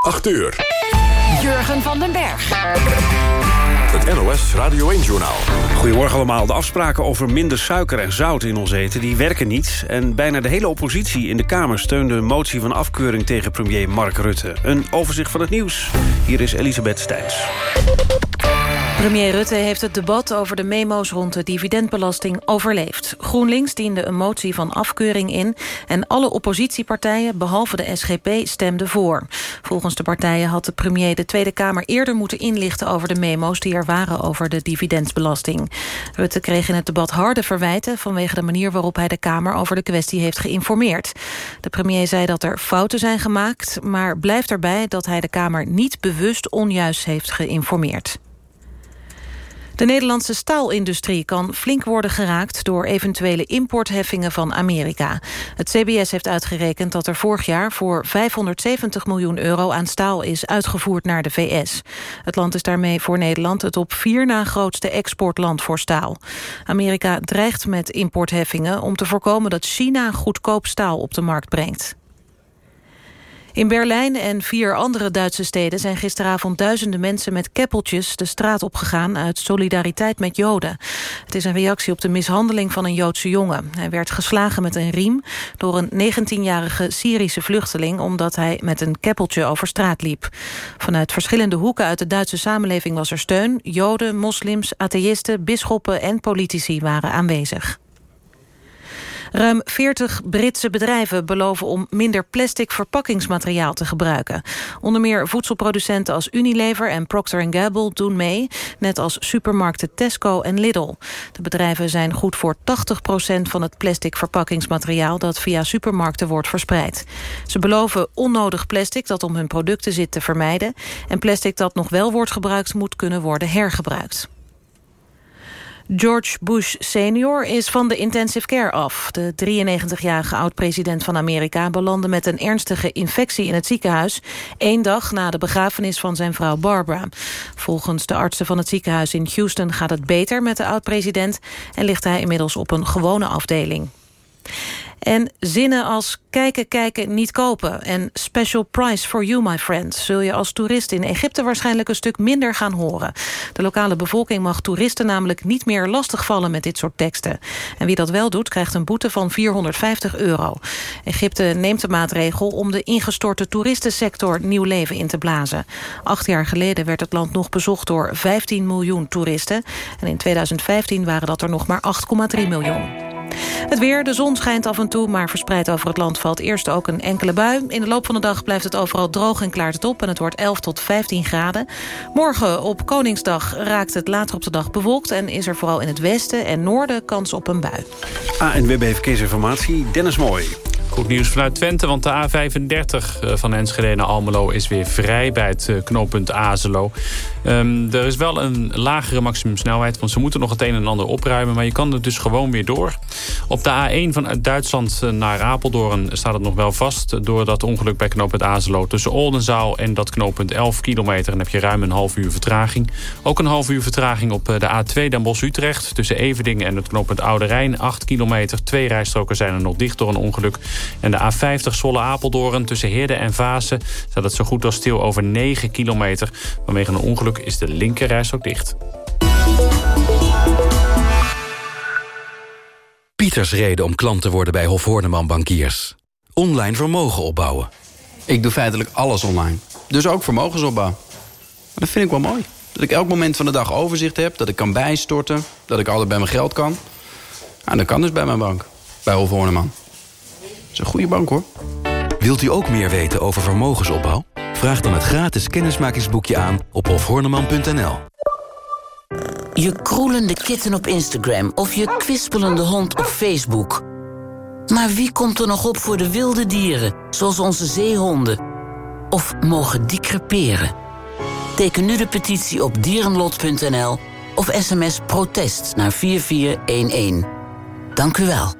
8 uur. Jurgen van den Berg. Het NOS Radio 1-journaal. Goedemorgen allemaal. De afspraken over minder suiker en zout in ons eten... die werken niet. En bijna de hele oppositie in de Kamer steunde een motie van afkeuring... tegen premier Mark Rutte. Een overzicht van het nieuws. Hier is Elisabeth Stijns. Premier Rutte heeft het debat over de memo's rond de dividendbelasting overleefd. GroenLinks diende een motie van afkeuring in... en alle oppositiepartijen, behalve de SGP, stemden voor. Volgens de partijen had de premier de Tweede Kamer eerder moeten inlichten... over de memo's die er waren over de dividendbelasting. Rutte kreeg in het debat harde verwijten... vanwege de manier waarop hij de Kamer over de kwestie heeft geïnformeerd. De premier zei dat er fouten zijn gemaakt... maar blijft erbij dat hij de Kamer niet bewust onjuist heeft geïnformeerd. De Nederlandse staalindustrie kan flink worden geraakt... door eventuele importheffingen van Amerika. Het CBS heeft uitgerekend dat er vorig jaar... voor 570 miljoen euro aan staal is uitgevoerd naar de VS. Het land is daarmee voor Nederland het op vier na grootste exportland voor staal. Amerika dreigt met importheffingen om te voorkomen dat China goedkoop staal op de markt brengt. In Berlijn en vier andere Duitse steden zijn gisteravond duizenden mensen met keppeltjes de straat opgegaan uit solidariteit met Joden. Het is een reactie op de mishandeling van een Joodse jongen. Hij werd geslagen met een riem door een 19-jarige Syrische vluchteling omdat hij met een keppeltje over straat liep. Vanuit verschillende hoeken uit de Duitse samenleving was er steun. Joden, moslims, atheïsten, bisschoppen en politici waren aanwezig. Ruim 40 Britse bedrijven beloven om minder plastic verpakkingsmateriaal te gebruiken. Onder meer voedselproducenten als Unilever en Procter Gamble doen mee, net als supermarkten Tesco en Lidl. De bedrijven zijn goed voor 80% van het plastic verpakkingsmateriaal dat via supermarkten wordt verspreid. Ze beloven onnodig plastic dat om hun producten zit te vermijden en plastic dat nog wel wordt gebruikt moet kunnen worden hergebruikt. George Bush senior is van de intensive care af. De 93-jarige oud-president van Amerika belandde met een ernstige infectie in het ziekenhuis... één dag na de begrafenis van zijn vrouw Barbara. Volgens de artsen van het ziekenhuis in Houston gaat het beter met de oud-president... en ligt hij inmiddels op een gewone afdeling. En zinnen als kijken, kijken, niet kopen... en special price for you, my friend... zul je als toerist in Egypte waarschijnlijk een stuk minder gaan horen. De lokale bevolking mag toeristen namelijk niet meer lastigvallen... met dit soort teksten. En wie dat wel doet, krijgt een boete van 450 euro. Egypte neemt de maatregel om de ingestorte toeristensector... nieuw leven in te blazen. Acht jaar geleden werd het land nog bezocht door 15 miljoen toeristen. En in 2015 waren dat er nog maar 8,3 miljoen. Het weer, de zon schijnt af en toe, maar verspreid over het land valt eerst ook een enkele bui. In de loop van de dag blijft het overal droog en klaart het op... en het wordt 11 tot 15 graden. Morgen op Koningsdag raakt het later op de dag bewolkt... en is er vooral in het westen en noorden kans op een bui. ANWB Verkeersinformatie, Dennis Mooi. Goed nieuws vanuit Twente, want de A35 eh, van Enschede naar Almelo is weer vrij bij het eh, knooppunt Azelo. Um, er is wel een lagere maximumsnelheid, want ze moeten nog het een en ander opruimen. Maar je kan er dus gewoon weer door. Op de A1 vanuit Duitsland eh, naar Apeldoorn staat het nog wel vast... door dat ongeluk bij knooppunt Azelo. Tussen Oldenzaal en dat knooppunt 11 kilometer... en heb je ruim een half uur vertraging. Ook een half uur vertraging op de A2 Den Bosch-Utrecht... tussen Everdingen en het knooppunt Oude Rijn. 8 kilometer, twee rijstroken zijn er nog dicht door een ongeluk. En de A50 Zwolle-Apeldoorn tussen Heerde en Vaassen... staat het zo goed als stil over 9 kilometer. Vanwege een ongeluk is de linkerreis ook dicht. Pieters reden om klant te worden bij Hof Horneman Bankiers. Online vermogen opbouwen. Ik doe feitelijk alles online. Dus ook vermogensopbouw. Maar dat vind ik wel mooi. Dat ik elk moment van de dag overzicht heb. Dat ik kan bijstorten. Dat ik altijd bij mijn geld kan. En dat kan dus bij mijn bank. Bij Hof Horneman. Dat is een goede bank hoor. Wilt u ook meer weten over vermogensopbouw? Vraag dan het gratis kennismakingsboekje aan op hofhorneman.nl. Je kroelende kitten op Instagram of je kwispelende hond op Facebook. Maar wie komt er nog op voor de wilde dieren, zoals onze zeehonden? Of mogen die creperen? Teken nu de petitie op dierenlot.nl of sms protest naar 4411. Dank u wel.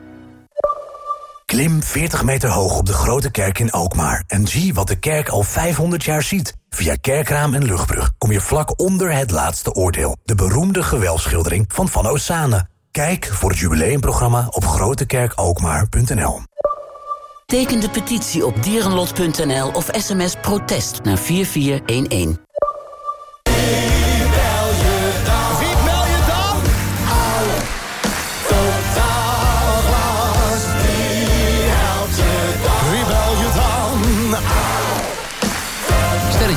Klim 40 meter hoog op de Grote Kerk in Alkmaar en zie wat de kerk al 500 jaar ziet. Via Kerkraam en Luchtbrug kom je vlak onder het laatste oordeel. De beroemde gewelschildering van Van Osane. Kijk voor het jubileumprogramma op grotekerkalkmaar.nl. Teken de petitie op dierenlot.nl of sms protest naar 4411.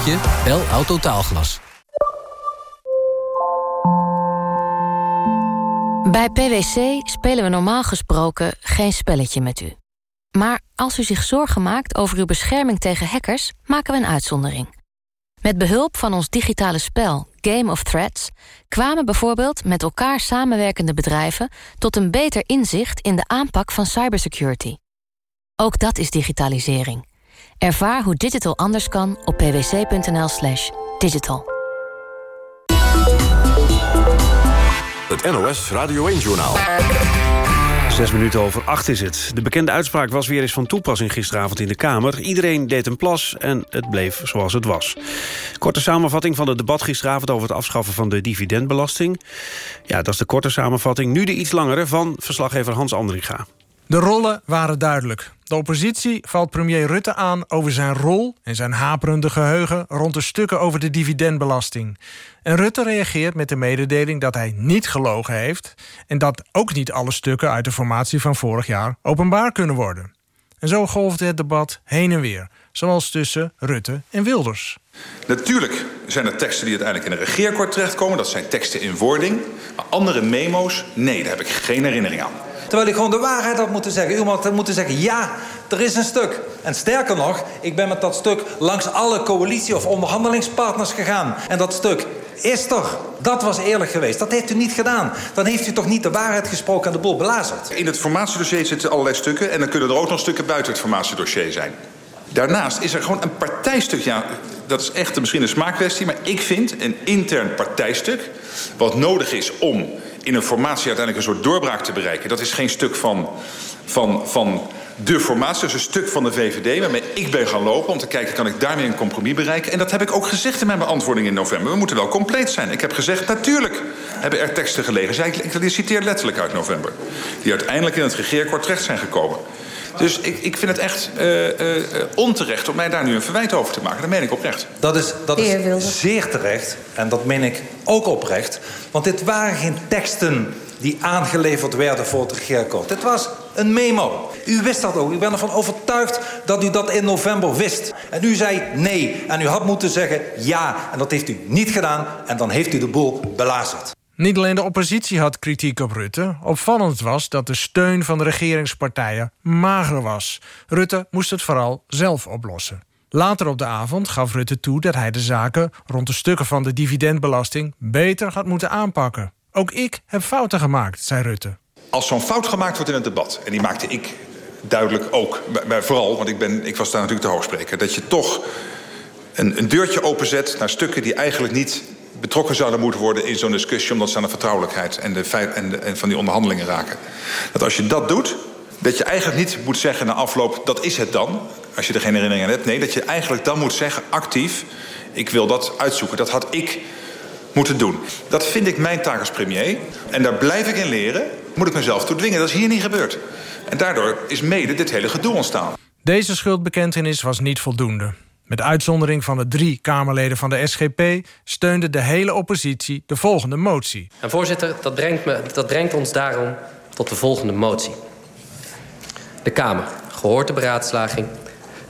Stelletje, bel Autotaalglas. Bij PwC spelen we normaal gesproken geen spelletje met u. Maar als u zich zorgen maakt over uw bescherming tegen hackers... maken we een uitzondering. Met behulp van ons digitale spel Game of Threats... kwamen bijvoorbeeld met elkaar samenwerkende bedrijven... tot een beter inzicht in de aanpak van cybersecurity. Ook dat is digitalisering. Ervaar hoe digital anders kan op pwc.nl slash digital. Het NOS Radio 1-journaal. Zes minuten over acht is het. De bekende uitspraak was weer eens van toepassing gisteravond in de Kamer. Iedereen deed een plas en het bleef zoals het was. Korte samenvatting van het debat gisteravond... over het afschaffen van de dividendbelasting. Ja, dat is de korte samenvatting. Nu de iets langere van verslaggever Hans Andringa. De rollen waren duidelijk. De oppositie valt premier Rutte aan over zijn rol en zijn haperende geheugen rond de stukken over de dividendbelasting. En Rutte reageert met de mededeling dat hij niet gelogen heeft en dat ook niet alle stukken uit de formatie van vorig jaar openbaar kunnen worden. En zo golfde het debat heen en weer, zoals tussen Rutte en Wilders. Natuurlijk zijn er teksten die uiteindelijk in een regeerakkoord terechtkomen. Dat zijn teksten in wording. Maar andere memo's, nee, daar heb ik geen herinnering aan. Terwijl ik gewoon de waarheid had moeten zeggen. U had moeten zeggen, ja, er is een stuk. En sterker nog, ik ben met dat stuk langs alle coalitie- of onderhandelingspartners gegaan. En dat stuk is toch. Dat was eerlijk geweest. Dat heeft u niet gedaan. Dan heeft u toch niet de waarheid gesproken en de boel belazerd. In het formatiedossier zitten allerlei stukken... en dan kunnen er ook nog stukken buiten het formatiedossier zijn. Daarnaast is er gewoon een partijstuk. Ja, dat is echt misschien een smaakkwestie... maar ik vind een intern partijstuk... wat nodig is om in een formatie uiteindelijk een soort doorbraak te bereiken. Dat is geen stuk van, van, van de formatie, dat is een stuk van de VVD... waarmee ik ben gaan lopen om te kijken, kan ik daarmee een compromis bereiken? En dat heb ik ook gezegd in mijn beantwoording in november. We moeten wel compleet zijn. Ik heb gezegd, natuurlijk hebben er teksten gelegen. Ik, ik citeer letterlijk uit november. Die uiteindelijk in het regeerakkoord terecht zijn gekomen. Dus ik, ik vind het echt uh, uh, onterecht om mij daar nu een verwijt over te maken. Dat meen ik oprecht. Dat is, dat is zeer terecht. En dat meen ik ook oprecht. Want dit waren geen teksten die aangeleverd werden voor het regeerakkoord. Dit was een memo. U wist dat ook. Ik ben ervan overtuigd dat u dat in november wist. En u zei nee. En u had moeten zeggen ja. En dat heeft u niet gedaan. En dan heeft u de boel belazerd. Niet alleen de oppositie had kritiek op Rutte. Opvallend was dat de steun van de regeringspartijen mager was. Rutte moest het vooral zelf oplossen. Later op de avond gaf Rutte toe dat hij de zaken rond de stukken van de dividendbelasting beter had moeten aanpakken. Ook ik heb fouten gemaakt, zei Rutte. Als zo'n fout gemaakt wordt in het debat, en die maakte ik duidelijk ook, vooral, want ik, ben, ik was daar natuurlijk de hoogspreker, dat je toch een, een deurtje openzet naar stukken die eigenlijk niet betrokken zouden moeten worden in zo'n discussie... omdat ze aan de vertrouwelijkheid en, de, en, de, en van die onderhandelingen raken. Dat als je dat doet, dat je eigenlijk niet moet zeggen na afloop... dat is het dan, als je er geen herinnering aan hebt. Nee, dat je eigenlijk dan moet zeggen, actief... ik wil dat uitzoeken. Dat had ik moeten doen. Dat vind ik mijn taak als premier. En daar blijf ik in leren. Moet ik mezelf toe dwingen. Dat is hier niet gebeurd. En daardoor is mede dit hele gedoe ontstaan. Deze schuldbekentenis was niet voldoende. Met uitzondering van de drie Kamerleden van de SGP... steunde de hele oppositie de volgende motie. En voorzitter, dat brengt, me, dat brengt ons daarom tot de volgende motie. De Kamer, gehoord de beraadslaging...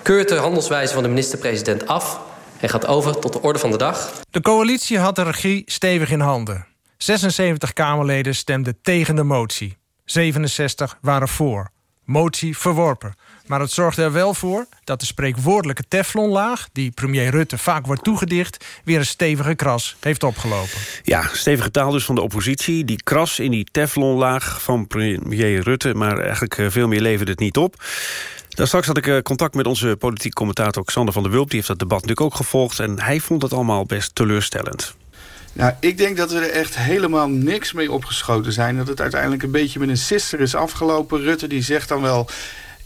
keurt de handelswijze van de minister-president af... en gaat over tot de orde van de dag. De coalitie had de regie stevig in handen. 76 Kamerleden stemden tegen de motie. 67 waren voor. Motie verworpen. Maar het zorgde er wel voor dat de spreekwoordelijke teflonlaag... die premier Rutte vaak wordt toegedicht... weer een stevige kras heeft opgelopen. Ja, stevige taal dus van de oppositie. Die kras in die teflonlaag van premier Rutte... maar eigenlijk eh, veel meer leverde het niet op. Daar straks had ik eh, contact met onze politiek commentator Xander van der Wulp. Die heeft dat debat natuurlijk ook gevolgd. En hij vond het allemaal best teleurstellend. Nou, ik denk dat we er echt helemaal niks mee opgeschoten zijn. Dat het uiteindelijk een beetje met een sister is afgelopen. Rutte die zegt dan wel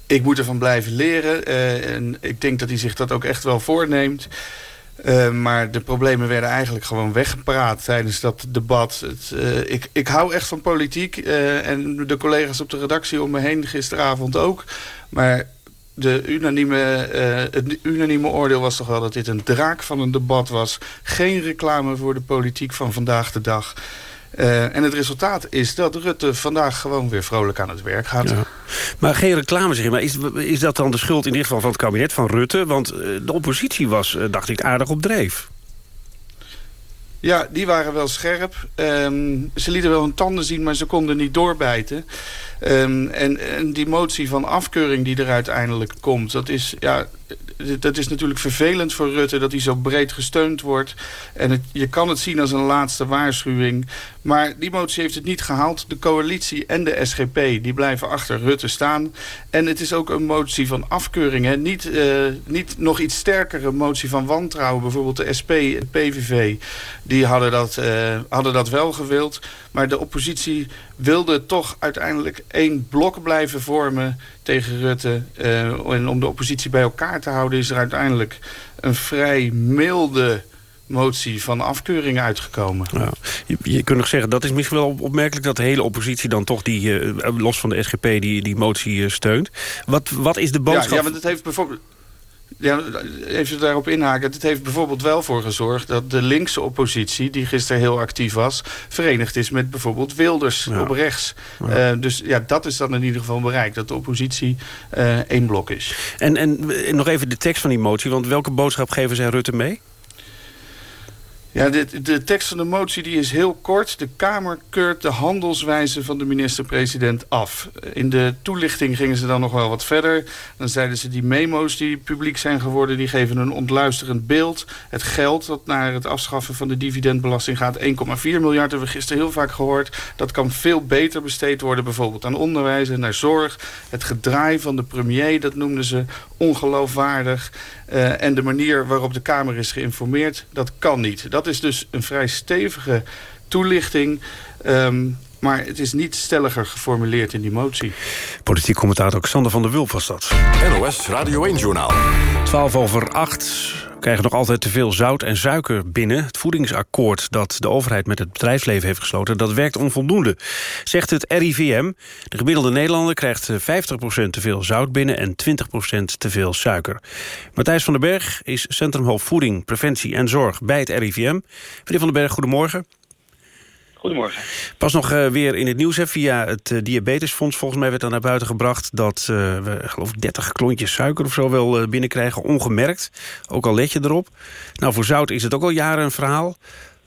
ik moet ervan blijven leren. Uh, en ik denk dat hij zich dat ook echt wel voorneemt. Uh, maar de problemen werden eigenlijk gewoon weggepraat tijdens dat debat. Het, uh, ik, ik hou echt van politiek. en de collega's op de redactie om me heen gisteravond ook. Maar de unanieme, het unanieme oordeel was toch wel dat dit een draak van een debat was. Geen reclame voor de politiek van vandaag de dag. Uh, en het resultaat is dat Rutte vandaag gewoon weer vrolijk aan het werk gaat. Ja. Maar geen reclame, zeg. Maar is, is dat dan de schuld in dit geval van het kabinet van Rutte? Want de oppositie was, dacht ik, aardig op dreef. Ja, die waren wel scherp. Um, ze lieten wel hun tanden zien, maar ze konden niet doorbijten. Um, en, en die motie van afkeuring die er uiteindelijk komt... dat is, ja, dat is natuurlijk vervelend voor Rutte dat hij zo breed gesteund wordt. En je kan het zien als een laatste waarschuwing. Maar die motie heeft het niet gehaald. De coalitie en de SGP die blijven achter Rutte staan. En het is ook een motie van afkeuring. Hè. Niet, uh, niet nog iets sterkere motie van wantrouwen. Bijvoorbeeld de SP en PVV. Die hadden dat, uh, hadden dat wel gewild. Maar de oppositie wilde toch uiteindelijk één blok blijven vormen tegen Rutte. Uh, en om de oppositie bij elkaar te houden is er uiteindelijk een vrij milde motie van afkeuring uitgekomen. Ja. Je, je, kunt nog zeggen, dat is misschien wel opmerkelijk... dat de hele oppositie dan toch, die, uh, los van de SGP, die, die motie uh, steunt. Wat, wat is de boodschap? Ja, ja want het heeft bijvoorbeeld... Ja, even daarop inhaken. Het heeft bijvoorbeeld wel voor gezorgd dat de linkse oppositie... die gisteren heel actief was, verenigd is met bijvoorbeeld Wilders ja. op rechts. Ja. Uh, dus ja, dat is dan in ieder geval bereikt. Dat de oppositie uh, één blok is. En, en nog even de tekst van die motie. Want welke boodschap geven zij Rutte mee? Ja, de, tekst van de motie die is heel kort. De Kamer keurt de handelswijze van de minister-president af. In de toelichting gingen ze dan nog wel wat verder. Dan zeiden ze die memo's die publiek zijn geworden... die geven een ontluisterend beeld. Het geld dat naar het afschaffen van de dividendbelasting gaat... 1,4 miljard hebben we gisteren heel vaak gehoord. Dat kan veel beter besteed worden. Bijvoorbeeld aan onderwijs en naar zorg. Het gedraai van de premier, dat noemden ze ongeloofwaardig. Uh, en de manier waarop de Kamer is geïnformeerd, dat kan niet. Dat is dus een vrij stevige toelichting... Um, maar het is niet stelliger geformuleerd in die motie. Politiek commentator Xander van der Wulp was dat. NOS Radio 1-journaal. 12 over 8. We krijgen nog altijd te veel zout en suiker binnen. Het voedingsakkoord dat de overheid met het bedrijfsleven heeft gesloten... dat werkt onvoldoende, zegt het RIVM. De gemiddelde Nederlander krijgt 50% te veel zout binnen... en 20% te veel suiker. Matthijs van den Berg is centrumhoofd voeding, preventie en zorg bij het RIVM. Meneer van den Berg, goedemorgen. Goedemorgen. Pas nog uh, weer in het nieuws, hè, via het uh, Diabetesfonds... volgens mij werd dan naar buiten gebracht... dat uh, we, geloof ik, 30 klontjes suiker of zo wel binnenkrijgen, ongemerkt. Ook al let je erop. Nou, voor zout is het ook al jaren een verhaal.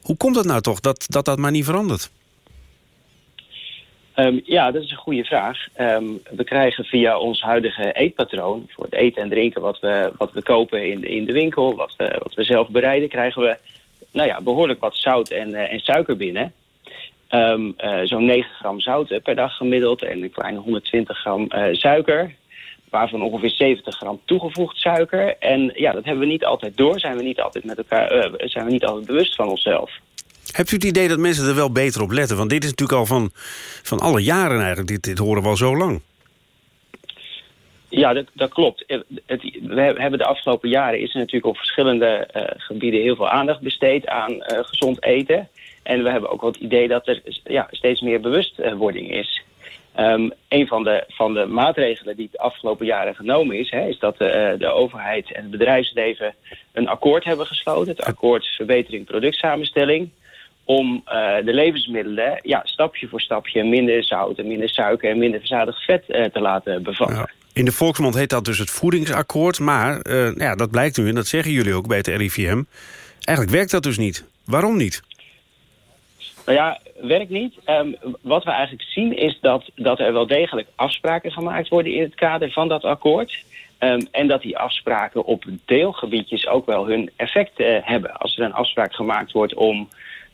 Hoe komt het nou toch dat dat, dat maar niet verandert? Um, ja, dat is een goede vraag. Um, we krijgen via ons huidige eetpatroon... voor het eten en drinken wat we, wat we kopen in, in de winkel... Wat we, wat we zelf bereiden, krijgen we nou ja, behoorlijk wat zout en, en suiker binnen... Um, uh, zo'n 9 gram zout per dag gemiddeld en een kleine 120 gram uh, suiker. Waarvan ongeveer 70 gram toegevoegd suiker. En ja, dat hebben we niet altijd door. Zijn we niet altijd met elkaar, uh, zijn we niet altijd bewust van onszelf. Hebt u het idee dat mensen er wel beter op letten? Want dit is natuurlijk al van, van alle jaren eigenlijk. Dit, dit horen we al zo lang. Ja, dat, dat klopt. Het, we hebben de afgelopen jaren is er natuurlijk op verschillende uh, gebieden heel veel aandacht besteed aan uh, gezond eten. En we hebben ook wel het idee dat er ja, steeds meer bewustwording is. Um, een van de, van de maatregelen die de afgelopen jaren genomen is... Hè, is dat de, de overheid en het bedrijfsleven een akkoord hebben gesloten. Het akkoord verbetering productsamenstelling om uh, de levensmiddelen ja, stapje voor stapje minder zout en minder suiker en minder verzadigd vet uh, te laten bevatten. Ja. In de volksmond heet dat dus het voedingsakkoord, maar uh, ja, dat blijkt nu en dat zeggen jullie ook bij het RIVM. Eigenlijk werkt dat dus niet. Waarom niet? Nou ja, werkt niet. Um, wat we eigenlijk zien is dat, dat er wel degelijk afspraken gemaakt worden in het kader van dat akkoord. Um, en dat die afspraken op deelgebiedjes ook wel hun effect uh, hebben. Als er een afspraak gemaakt wordt om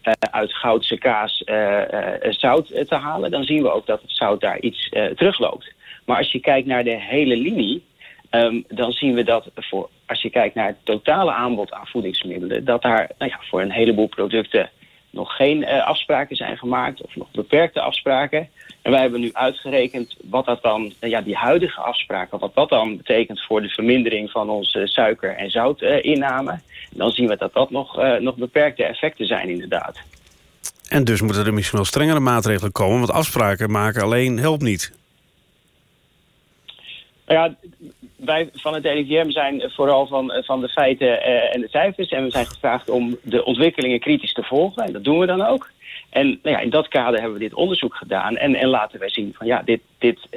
uh, uit goudse kaas uh, zout te halen... dan zien we ook dat het zout daar iets terugloopt. Maar als je kijkt naar de hele linie... Um, dan zien we dat voor, als je kijkt naar het totale aanbod aan voedingsmiddelen... dat daar nou ja, voor een heleboel producten nog geen uh, afspraken zijn gemaakt of nog beperkte afspraken. En wij hebben nu uitgerekend wat dat dan, uh, ja, die huidige afspraken, wat dat dan betekent voor de vermindering van onze suiker- en zoutinname. Uh, dan zien we dat dat nog, nog beperkte effecten zijn inderdaad. En dus moeten er misschien wel strengere maatregelen komen, want afspraken maken alleen helpt niet. Nou ja, wij van het RIVM zijn vooral van, van de feiten en de cijfers. En we zijn gevraagd om de ontwikkelingen kritisch te volgen. En dat doen we dan ook. En nou ja, in dat kader hebben we dit onderzoek gedaan. En, en laten wij zien van ja, dit, dit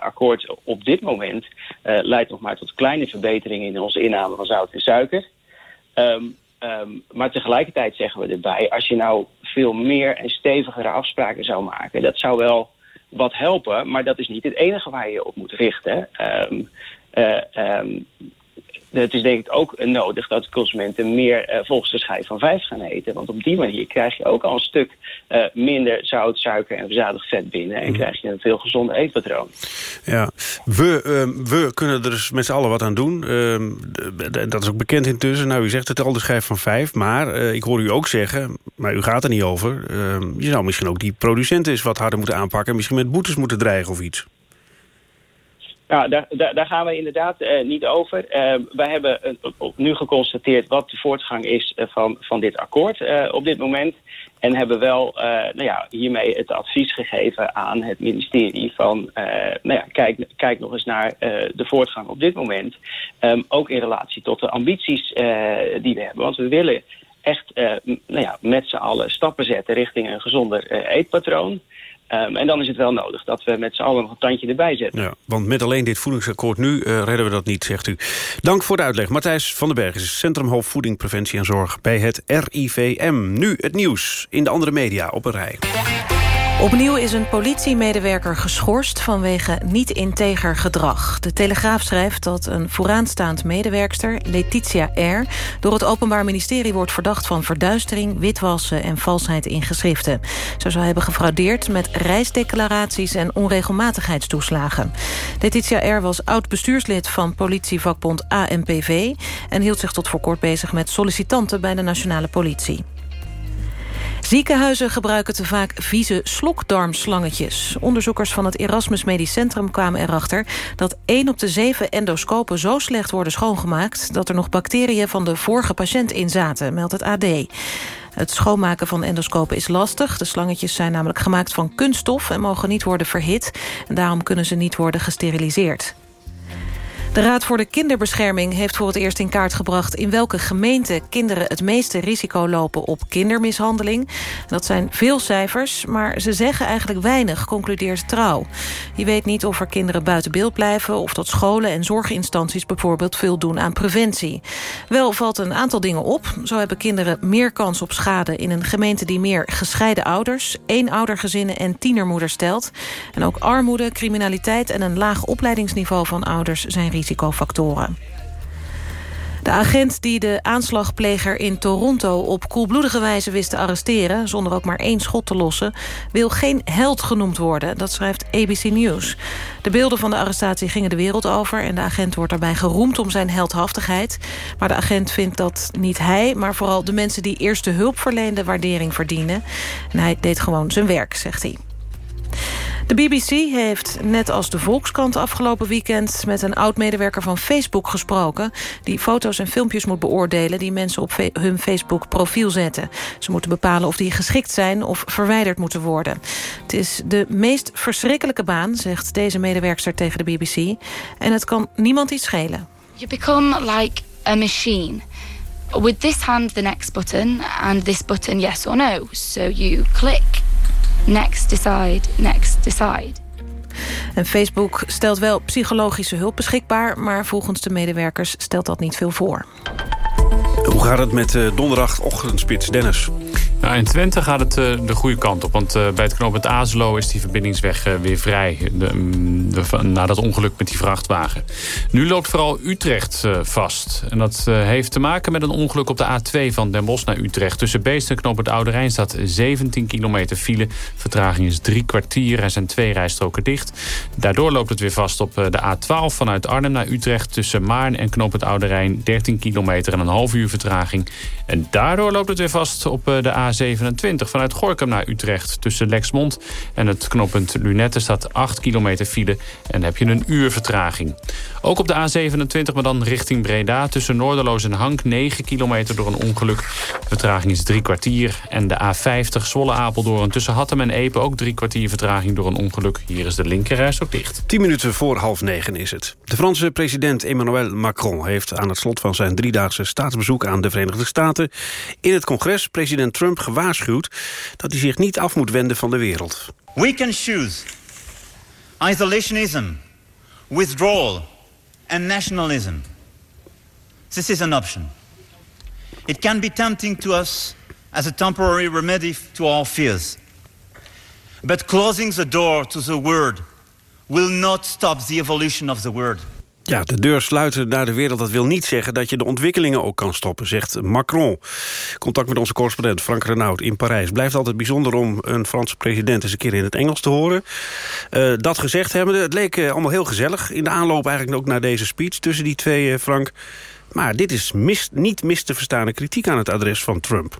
akkoord op dit moment leidt nog maar tot kleine verbeteringen in onze inname van zout en suiker. Um, Um, maar tegelijkertijd zeggen we erbij, als je nou veel meer en stevigere afspraken zou maken, dat zou wel wat helpen, maar dat is niet het enige waar je op moet richten. Um, um, het is denk ik ook nodig dat consumenten meer uh, volgens de schijf van vijf gaan eten. Want op die manier krijg je ook al een stuk uh, minder zout, suiker en verzadigd vet binnen. En mm. krijg je een veel gezonder eetpatroon. Ja, we, uh, we kunnen er dus met z'n allen wat aan doen. Ehm, dat is ook bekend intussen. Nou, u zegt het al, de schijf van vijf. Maar eh, ik hoor u ook zeggen, maar u gaat er niet over. Ehm, je zou misschien ook die producenten eens wat harder moeten aanpakken. En misschien met boetes moeten dreigen of iets. Ja, daar, daar, gaan we inderdaad uh, niet over. Uh, wij hebben uh, nu geconstateerd wat de voortgang is van, van dit akkoord op dit moment. En hebben wel nou ja, hiermee het advies gegeven aan het ministerie van... nou ja, kijk, kijk nog eens naar de voortgang op dit moment. Um, ook in relatie tot de ambities die we hebben. Want we willen echt nou ja, met z'n allen stappen zetten richting een gezonder eetpatroon... Um, en dan is het wel nodig dat we met z'n allen nog een tandje erbij zetten. Ja, want met alleen dit voedingsakkoord nu uh, redden we dat niet, zegt u. Dank voor de uitleg. Matthijs van den Berg is Centrumhoofd Voeding, Preventie en Zorg bij het RIVM. Nu het nieuws in de andere media op een rij. Opnieuw is een politiemedewerker geschorst vanwege niet-integer gedrag. De Telegraaf schrijft dat een vooraanstaand medewerkster, Letitia R., door het Openbaar Ministerie wordt verdacht van verduistering, witwassen en valsheid in geschriften. Ze zou hebben gefraudeerd met reisdeclaraties en onregelmatigheidstoeslagen. Letitia R. was oud-bestuurslid van politievakbond ANPV... en hield zich tot voor kort bezig met sollicitanten bij de nationale politie. Ziekenhuizen gebruiken te vaak vieze slokdarmslangetjes. Onderzoekers van het Erasmus Medisch Centrum kwamen erachter... dat 1 op de 7 endoscopen zo slecht worden schoongemaakt... dat er nog bacteriën van de vorige patiënt in zaten, meldt het AD. Het schoonmaken van endoscopen is lastig. De slangetjes zijn namelijk gemaakt van kunststof... en mogen niet worden verhit. En daarom kunnen ze niet worden gesteriliseerd. De Raad voor de Kinderbescherming heeft voor het eerst in kaart gebracht... in welke gemeente kinderen het meeste risico lopen op kindermishandeling. Dat zijn veel cijfers, maar ze zeggen eigenlijk weinig, concludeert Trouw. Je weet niet of er kinderen buiten beeld blijven... of dat scholen en zorginstanties bijvoorbeeld veel doen aan preventie. Wel valt een aantal dingen op. Zo hebben kinderen meer kans op schade in een gemeente... die meer gescheiden ouders, eenoudergezinnen en tienermoeders stelt. En ook armoede, criminaliteit en een laag opleidingsniveau van ouders zijn risico risicofactoren. De agent die de aanslagpleger in Toronto op koelbloedige wijze wist te arresteren... zonder ook maar één schot te lossen, wil geen held genoemd worden. Dat schrijft ABC News. De beelden van de arrestatie gingen de wereld over... en de agent wordt daarbij geroemd om zijn heldhaftigheid. Maar de agent vindt dat niet hij, maar vooral de mensen... die eerste hulp verleenden waardering verdienen. En hij deed gewoon zijn werk, zegt hij. De BBC heeft net als de Volkskrant afgelopen weekend... met een oud-medewerker van Facebook gesproken... die foto's en filmpjes moet beoordelen... die mensen op hun Facebook-profiel zetten. Ze moeten bepalen of die geschikt zijn of verwijderd moeten worden. Het is de meest verschrikkelijke baan, zegt deze medewerkster tegen de BBC. En het kan niemand iets schelen. You become like a machine. With this hand the next button and this button yes or no. So you click next, decide, next, decide. En Facebook stelt wel psychologische hulp beschikbaar... maar volgens de medewerkers stelt dat niet veel voor. Hoe gaat het met uh, donderdagochtendspits, Dennis? Nou, in Twente gaat het uh, de goede kant op. Want uh, bij het knooppunt Azelo is die verbindingsweg uh, weer vrij. Mm, na dat ongeluk met die vrachtwagen. Nu loopt vooral Utrecht vast. En dat heeft te maken met een ongeluk op de A2 van Den Bosch naar Utrecht. Tussen Beest en knooppunt Oude Rijn staat 17 kilometer file. Vertraging is drie kwartier. Er zijn twee rijstroken dicht. Daardoor loopt het weer vast op de A12 vanuit Arnhem naar Utrecht. Tussen Maarn en knooppunt Oude Rijn 13 kilometer en een half uur vertraging. En daardoor loopt het weer vast op de A A27 vanuit Gorkum naar Utrecht. Tussen Lexmond en het knooppunt Lunette staat 8 kilometer file... en heb je een uur vertraging. Ook op de A27, maar dan richting Breda... tussen Noorderloos en Hank 9 kilometer door een ongeluk. Vertraging is drie kwartier. En de A50 Zwolle-Apeldoorn tussen Hattem en Epe... ook drie kwartier vertraging door een ongeluk. Hier is de linkerreis ook dicht. 10 minuten voor half negen is het. De Franse president Emmanuel Macron heeft aan het slot van zijn driedaagse staatsbezoek aan de Verenigde Staten in het congres president Trump gewaarschuwd dat hij zich niet af moet wenden van de wereld. We can choose isolationism, withdrawal and nationalism. This is an option. It can be tempting to us as a temporary remedy to our fears. But closing the door to the word will not stop the evolution of the word. Ja, de deur sluiten naar de wereld, dat wil niet zeggen... dat je de ontwikkelingen ook kan stoppen, zegt Macron. Contact met onze correspondent Frank Renaud in Parijs. Blijft altijd bijzonder om een Franse president eens een keer in het Engels te horen. Uh, dat gezegd hebben, het leek uh, allemaal heel gezellig... in de aanloop eigenlijk ook naar deze speech tussen die twee, uh, Frank. Maar dit is niet mis te verstaande kritiek aan het adres van Trump.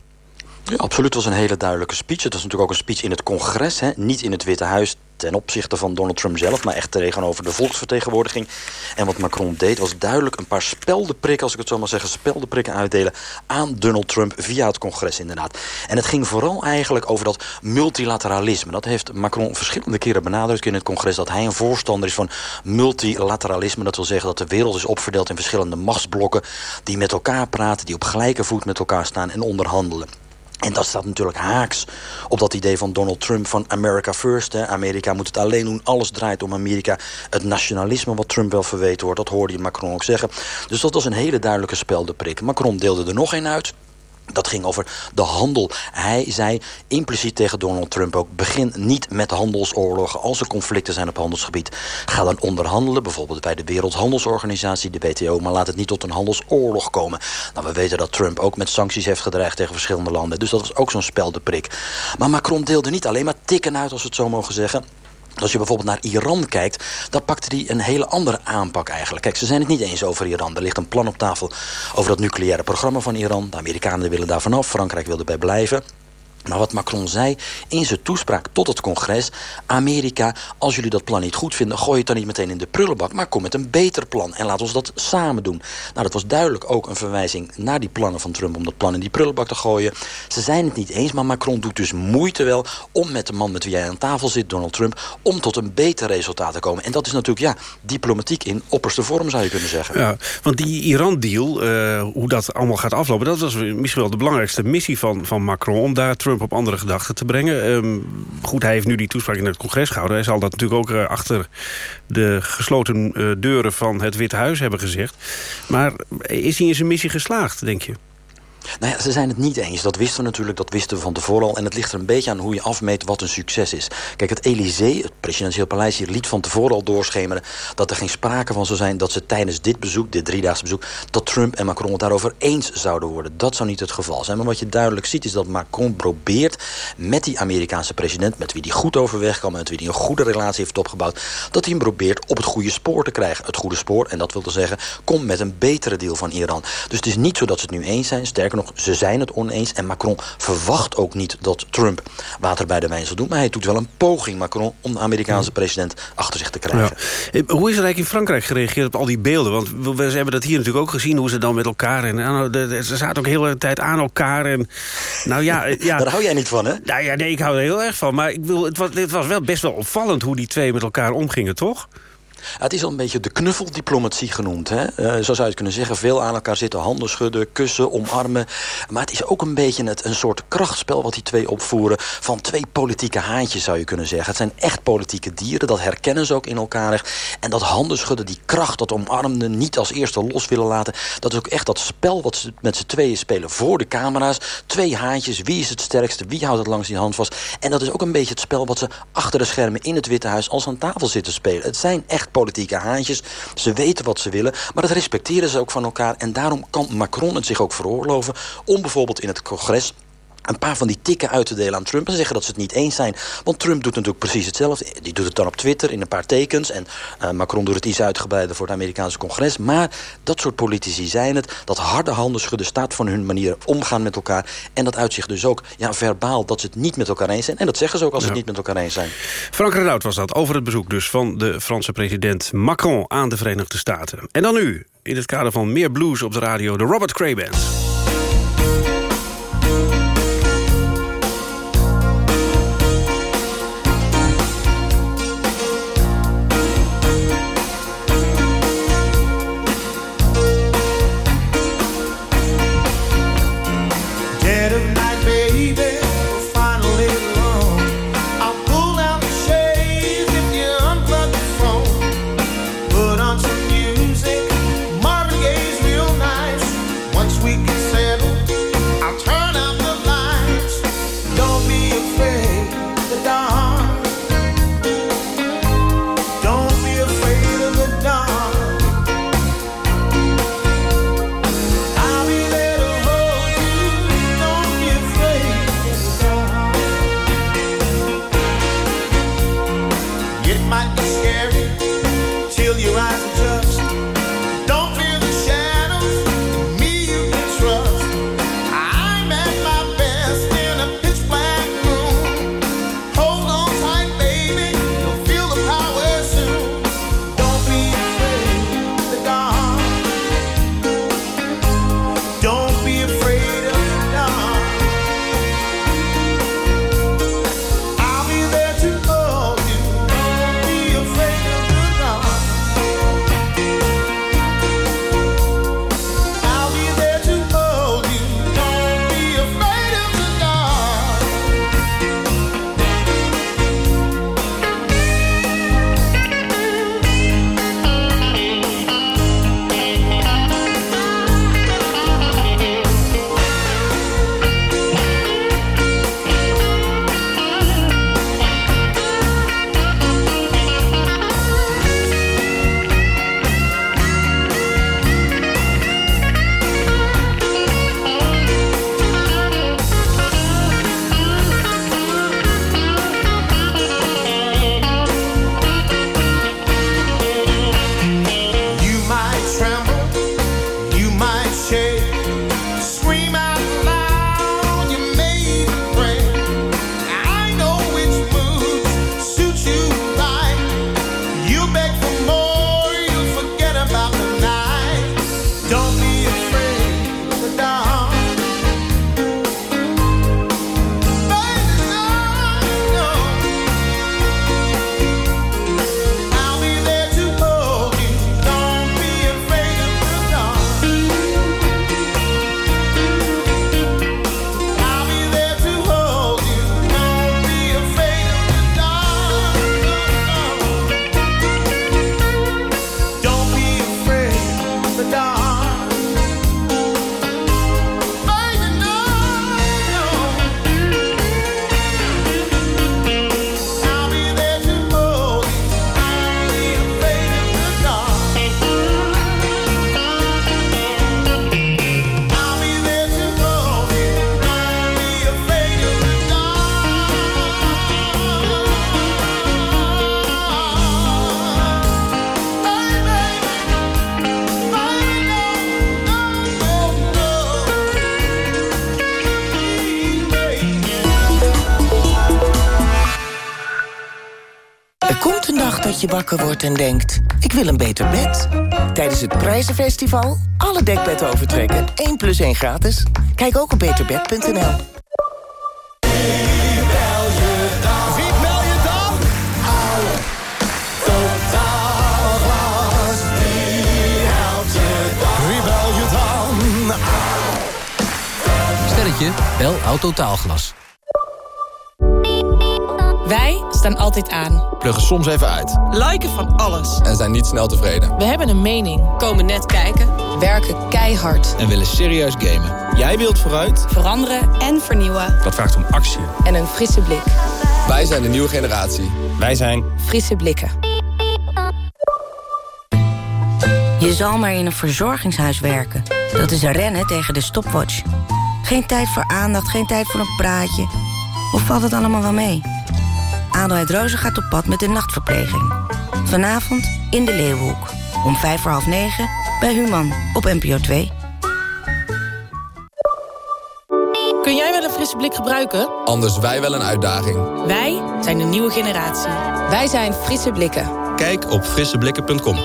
Ja, absoluut, het was een hele duidelijke speech. Het was natuurlijk ook een speech in het congres, hè? niet in het Witte Huis ten opzichte van Donald Trump zelf... maar echt tegenover de volksvertegenwoordiging. En wat Macron deed was duidelijk een paar speldenprikken... als ik het zo maar zeggen, speldenprikken uitdelen aan Donald Trump... via het congres inderdaad. En het ging vooral eigenlijk over dat multilateralisme. Dat heeft Macron verschillende keren benadrukt in het congres... dat hij een voorstander is van multilateralisme. Dat wil zeggen dat de wereld is opverdeeld in verschillende machtsblokken... die met elkaar praten, die op gelijke voet met elkaar staan en onderhandelen. En dat staat natuurlijk haaks op dat idee van Donald Trump van America First. Hè. Amerika moet het alleen doen, alles draait om Amerika. Het nationalisme wat Trump wel verweten wordt, dat hoorde je Macron ook zeggen. Dus dat was een hele duidelijke speldeprik. Macron deelde er nog een uit. Dat ging over de handel. Hij zei impliciet tegen Donald Trump ook... begin niet met handelsoorlogen als er conflicten zijn op handelsgebied. Ga dan onderhandelen, bijvoorbeeld bij de Wereldhandelsorganisatie, de WTO... maar laat het niet tot een handelsoorlog komen. Nou, we weten dat Trump ook met sancties heeft gedreigd tegen verschillende landen. Dus dat was ook zo'n speldeprik. Maar Macron deelde niet alleen maar tikken uit, als we het zo mogen zeggen... Als je bijvoorbeeld naar Iran kijkt, dan pakte hij een hele andere aanpak eigenlijk. Kijk, ze zijn het niet eens over Iran. Er ligt een plan op tafel over dat nucleaire programma van Iran. De Amerikanen willen daar vanaf, Frankrijk wil erbij blijven. Maar wat Macron zei in zijn toespraak tot het congres... Amerika, als jullie dat plan niet goed vinden... gooi het dan niet meteen in de prullenbak, maar kom met een beter plan... en laat ons dat samen doen. Nou, dat was duidelijk ook een verwijzing naar die plannen van Trump... om dat plan in die prullenbak te gooien. Ze zijn het niet eens, maar Macron doet dus moeite wel... om met de man met wie hij aan tafel zit, Donald Trump... om tot een beter resultaat te komen. En dat is natuurlijk, ja, diplomatiek in opperste vorm, zou je kunnen zeggen. Ja, want die Iran-deal, uh, hoe dat allemaal gaat aflopen... dat was misschien wel de belangrijkste missie van, van Macron... om daar Op andere gedachten te brengen. Um, goed, hij heeft nu die toespraak in het congres gehouden. Hij zal dat natuurlijk ook uh, achter de gesloten uh, deuren van het Witte Huis hebben gezegd. Maar is hij in zijn missie geslaagd, denk je? Nou ja, ze zijn het niet eens. Dat wisten we natuurlijk, dat wisten we van tevoren al. En het ligt er een beetje aan hoe je afmeet wat een succes is. Kijk, het Elysée, het presidentieel paleis hier, liet van tevoren al doorschemeren... dat er geen sprake van zou zijn dat ze tijdens dit bezoek, dit driedaagse bezoek... dat Trump en Macron het daarover eens zouden worden. Dat zou niet het geval zijn. Maar wat je duidelijk ziet is dat Macron probeert met die Amerikaanse president... met wie hij goed overweg kan, met wie hij een goede relatie heeft opgebouwd... dat hij hem probeert op het goede spoor te krijgen. Het goede spoor, en dat wil te zeggen, kom met een betere deal van Iran. Dus het is niet zo dat ze het nu eens zijn. Sterker nog, ze zijn het oneens. En Macron verwacht ook niet dat Trump water bij de wijn zal doen. Maar hij doet wel een poging, Macron, om de Amerikaanse president achter zich te krijgen. Ja. Eh, hoe is er eigenlijk in Frankrijk gereageerd op al die beelden? Want we, hebben dat hier natuurlijk ook gezien, hoe ze dan met elkaar... En, nou, ze zaten ook de hele tijd aan elkaar. En, nou ja, eh, ja, Daar hou jij niet van, hè? Nou ja, nee, ik hou er heel erg van. Maar ik wil, het, was, het was wel best wel opvallend hoe die twee met elkaar omgingen, toch? Het is al een beetje de knuffeldiplomatie genoemd. Hè? Uh, zo zou je het kunnen zeggen. Veel aan elkaar zitten, handen schudden, kussen, omarmen. Maar het is ook een beetje het, een soort krachtspel wat die twee opvoeren. Van twee politieke haantjes zou je kunnen zeggen. Het zijn echt politieke dieren. Dat herkennen ze ook in elkaar. En dat handen schudden, die kracht, dat omarmden, niet als eerste los willen laten. Dat is ook echt dat spel wat ze met z'n tweeën spelen voor de camera's. Twee haantjes, wie is het sterkste, wie houdt het langs die hand vast. En dat is ook een beetje het spel wat ze achter de schermen in het Witte Huis als aan tafel zitten spelen. Het zijn echt politieke haantjes. Ze weten wat ze willen, maar dat respecteren ze ook van elkaar. En daarom kan Macron het zich ook veroorloven om bijvoorbeeld in het congres een paar van die tikken uit te delen aan Trump... en zeggen dat ze het niet eens zijn. Want Trump doet natuurlijk precies hetzelfde. Die doet het dan op Twitter in een paar tekens. En uh, Macron doet het iets uitgebreider voor het Amerikaanse congres. Maar dat soort politici zijn het. Dat harde handen schudden staat van hun manier omgaan met elkaar. En dat uitzicht dus ook ja, verbaal dat ze het niet met elkaar eens zijn. En dat zeggen ze ook als ze het niet met elkaar eens zijn. Frank Renaud was dat over het bezoek dus van de Franse president Macron aan de Verenigde Staten. En dan nu, in het kader van meer blues op de radio, de Robert Cray Band. Je wakker wordt en denkt... ik wil een beter bed. Tijdens het Prijzenfestival alle dekbedden overtrekken. 1 plus 1 gratis. Kijk ook op beterbed.nl. Sterretje, bel Autotaalglas. Wij staan altijd aan. Pluggen soms even uit. Liken van alles. En zijn niet snel tevreden. We hebben een mening. Komen net kijken. Werken keihard. En willen serieus gamen. Jij wilt vooruit. Veranderen en vernieuwen. Dat vraagt om actie. En een frisse blik. Wij zijn de nieuwe generatie. Wij zijn... Frisse blikken. Je zal maar in een verzorgingshuis werken. Dat is een rennen tegen de stopwatch. Geen tijd voor aandacht, geen tijd voor een praatje. Of valt het allemaal wel mee? Adelheid Rozen gaat op pad met de nachtverpleging. Vanavond in de Leeuwenhoek. Om vijf voor half negen bij Human op NPO 2. Kun jij wel een frisse blik gebruiken? Anders wij wel een uitdaging. Wij zijn de nieuwe generatie. Wij zijn Frisse Blikken. Kijk op frisseblikken.com.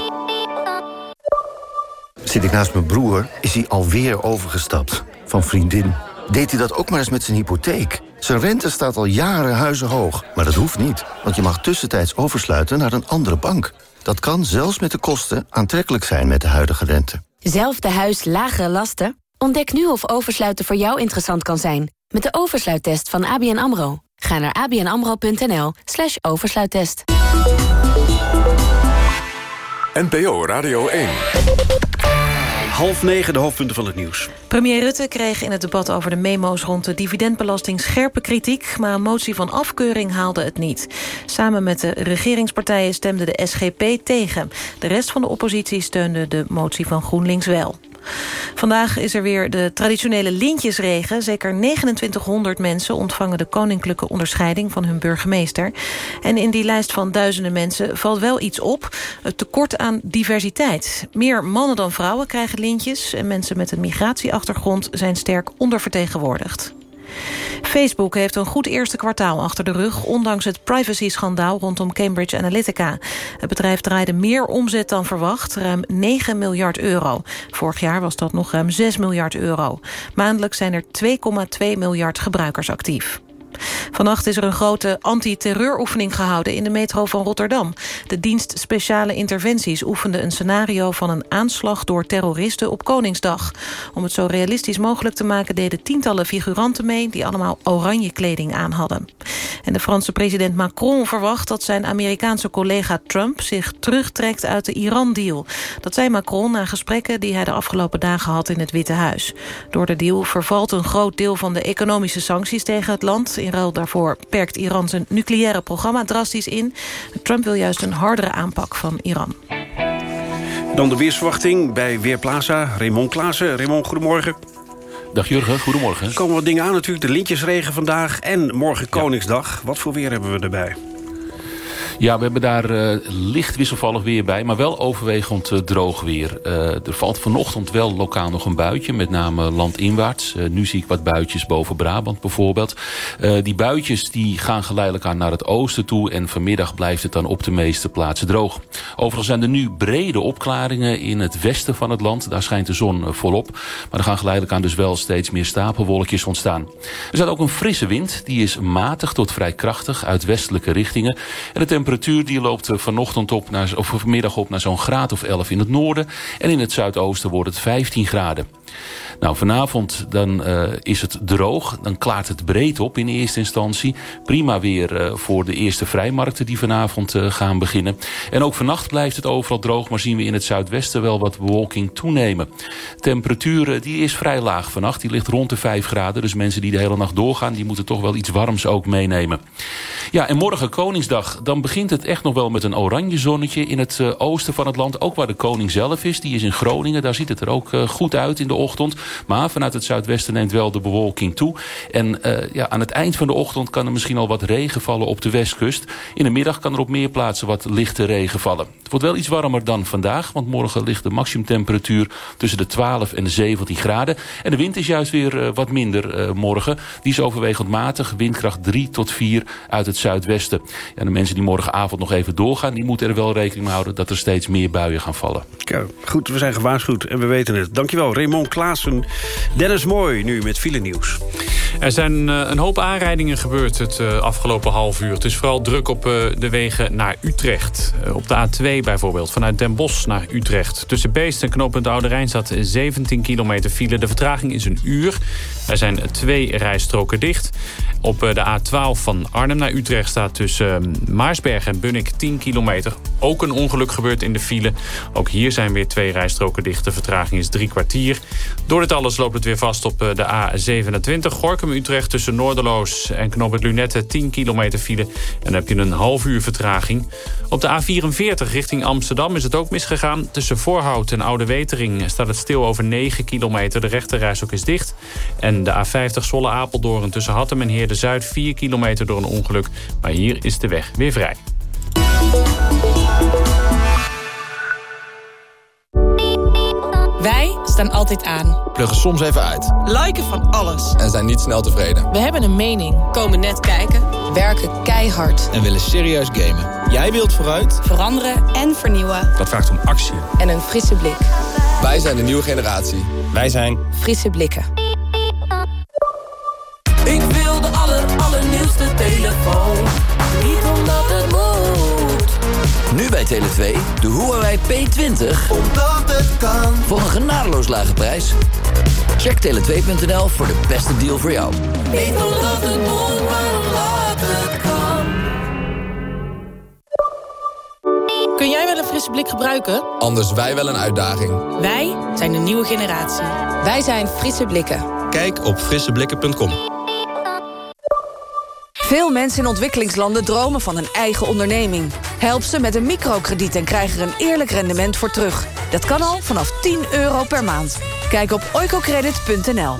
Zit ik naast mijn broer, is hij alweer overgestapt. Van vriendin. Deed hij dat ook maar eens met zijn hypotheek? Zijn rente staat al jaren huizenhoog. Maar dat hoeft niet, want je mag tussentijds oversluiten naar een andere bank. Dat kan zelfs met de kosten aantrekkelijk zijn met de huidige rente. Zelfde huis, lagere lasten? Ontdek nu of oversluiten voor jou interessant kan zijn. Met de oversluittest van ABN AMRO. Ga naar abnamro.nl slash oversluittest. NPO Radio 1. Half negen, de hoofdpunten van het nieuws. Premier Rutte kreeg in het debat over de memo's rond de dividendbelasting scherpe kritiek, maar een motie van afkeuring haalde het niet. Samen met de regeringspartijen stemde de SGP tegen. De rest van de oppositie steunde de motie van GroenLinks wel. Vandaag is er weer de traditionele lintjesregen. Zeker 2900 mensen ontvangen de koninklijke onderscheiding van hun burgemeester. En in die lijst van duizenden mensen valt wel iets op. Het tekort aan diversiteit. Meer mannen dan vrouwen krijgen lintjes... en mensen met een migratieachtergrond zijn sterk ondervertegenwoordigd. Facebook heeft een goed eerste kwartaal achter de rug... ondanks het privacy-schandaal rondom Cambridge Analytica. Het bedrijf draaide meer omzet dan verwacht, ruim 9 miljard euro. Vorig jaar was dat nog ruim 6 miljard euro. Maandelijks zijn er 2,2 miljard gebruikers actief. Vannacht is er een grote antiterreuroefening gehouden in de metro van Rotterdam. De dienst Speciale Interventies oefende een scenario van een aanslag door terroristen op Koningsdag. Om het zo realistisch mogelijk te maken deden tientallen figuranten mee die allemaal oranje kleding aan hadden. En de Franse president Macron verwacht dat zijn Amerikaanse collega Trump zich terugtrekt uit de Iran-deal. Dat zei Macron na gesprekken die hij de afgelopen dagen had in het Witte Huis. Door de deal vervalt een groot deel van de economische sancties tegen het land. In ruil daarvoor perkt Iran zijn nucleaire programma drastisch in. Trump wil juist een hardere aanpak van Iran. Dan de weersverwachting bij Weerplaza. Raymond Klaassen. Raymond, goedemorgen. Dag Jurgen, goedemorgen. Er komen wat dingen aan natuurlijk. De lintjesregen vandaag en morgen Koningsdag. Wat voor weer hebben we erbij? Ja, we hebben daar uh, licht wisselvallig weer bij, maar wel overwegend uh, droog weer. Uh, er valt vanochtend wel lokaal nog een buitje, met name landinwaarts. nu zie ik wat buitjes boven Brabant bijvoorbeeld. die buitjes die gaan geleidelijk aan naar het oosten toe... en vanmiddag blijft het dan op de meeste plaatsen droog. Overigens zijn er nu brede opklaringen in het westen van het land. Daar schijnt de zon volop. Maar er gaan geleidelijk aan dus wel steeds meer stapelwolkjes ontstaan. Er staat ook een frisse wind. Die is matig tot vrij krachtig uit westelijke richtingen. En de temperatuur temperatuur die loopt vanochtend op naar, of vanmiddag op naar zo'n graad of 11 in het noorden. En in het zuidoosten wordt het 15 graden. Nou, vanavond dan uh, is het droog. Dan klaart het breed op in eerste instantie. Prima weer uh, voor de eerste vrijmarkten die vanavond gaan beginnen. En ook vannacht blijft het overal droog. Maar zien we in het zuidwesten wel wat bewolking toenemen. Temperatuur die is vrij laag vannacht. Die ligt rond de 5 graden. Dus mensen die de hele nacht doorgaan... die moeten toch wel iets warms ook meenemen. Ja, en morgen Koningsdag. Dan begint het echt nog wel met een oranje zonnetje... in het oosten van het land. Ook waar de koning zelf is. Die is in Groningen. Daar ziet het er ook goed uit in de ochtend. Maar vanuit het zuidwesten neemt wel de bewolking toe. En uh, ja, aan het eind van de ochtend kan er misschien al wat regen vallen op de westkust. In de middag kan er op meer plaatsen wat lichte regen vallen. Het wordt wel iets warmer dan vandaag. Want morgen ligt de maximumtemperatuur tussen de 12 en de 17 graden. En de wind is juist weer wat minder morgen. Die is overwegend matig. Windkracht 3 tot 4 uit het zuidwesten. En de mensen die morgenavond nog even doorgaan... die moeten er wel rekening mee houden dat er steeds meer buien gaan vallen. Ja, goed, we zijn gewaarschuwd en we weten het. Dankjewel, Raymond Klaassen. Dennis Mooi nu met file nieuws. Er zijn uh, een hoop aanrijdingen gebeurd het uh, afgelopen half uur. Het is vooral druk op uh, de wegen naar Utrecht. op de A2 bijvoorbeeld, vanuit Den Bosch naar Utrecht. Tussen Beest en knooppunt Oude Rijn staat 17 kilometer file. De vertraging is een uur. Er zijn twee rijstroken dicht. Op de A12 van Arnhem naar Utrecht staat tussen Maarsberg en Bunnik 10 kilometer. Ook een ongeluk gebeurt in de file. Ook hier zijn weer twee rijstroken dicht. De vertraging is drie kwartier. Door dit alles loopt het weer vast op de A27. Gorkum-Utrecht tussen Noorderloos en Knoop Lunette 10 kilometer file. En dan heb je een half uur vertraging. Op de A44 richting Amsterdam is het ook misgegaan. Tussen Voorhout en Oude Wetering staat het stil over 9 kilometer. De rechterreis ook is dicht. En En de A50 Zwolle-Apeldoorn tussen Hattem en Heerde-Zuid... 4 kilometer door een ongeluk. Maar hier is de weg weer vrij. Wij staan altijd aan. Pluggen soms even uit. Liken van alles. En zijn niet snel tevreden. We hebben een mening. Komen net kijken. Werken keihard. En willen serieus gamen. Jij wilt vooruit. Veranderen en vernieuwen. Dat vraagt om actie. En een frisse blik. Wij zijn de nieuwe generatie. Wij zijn... Frisse blikken. Ik wil de aller, allernieuwste telefoon. Niet omdat het moet. Nu bij Tele2 de Huawei P20. Omdat het kan. Voor een genadeloos lage prijs. Check tele2.nl voor de beste deal voor jou. Niet omdat het moet, maar omdat het kan. Kun jij wel een frisse blik gebruiken? Anders wij wel een uitdaging. Wij zijn de nieuwe generatie. Wij zijn frisse blikken. Kijk op frisseblikken.com. Veel mensen in ontwikkelingslanden dromen van een eigen onderneming. Help ze met een microkrediet en krijg er een eerlijk rendement voor terug. Dat kan al vanaf 10 euro per maand. Kijk op oicocredit.nl.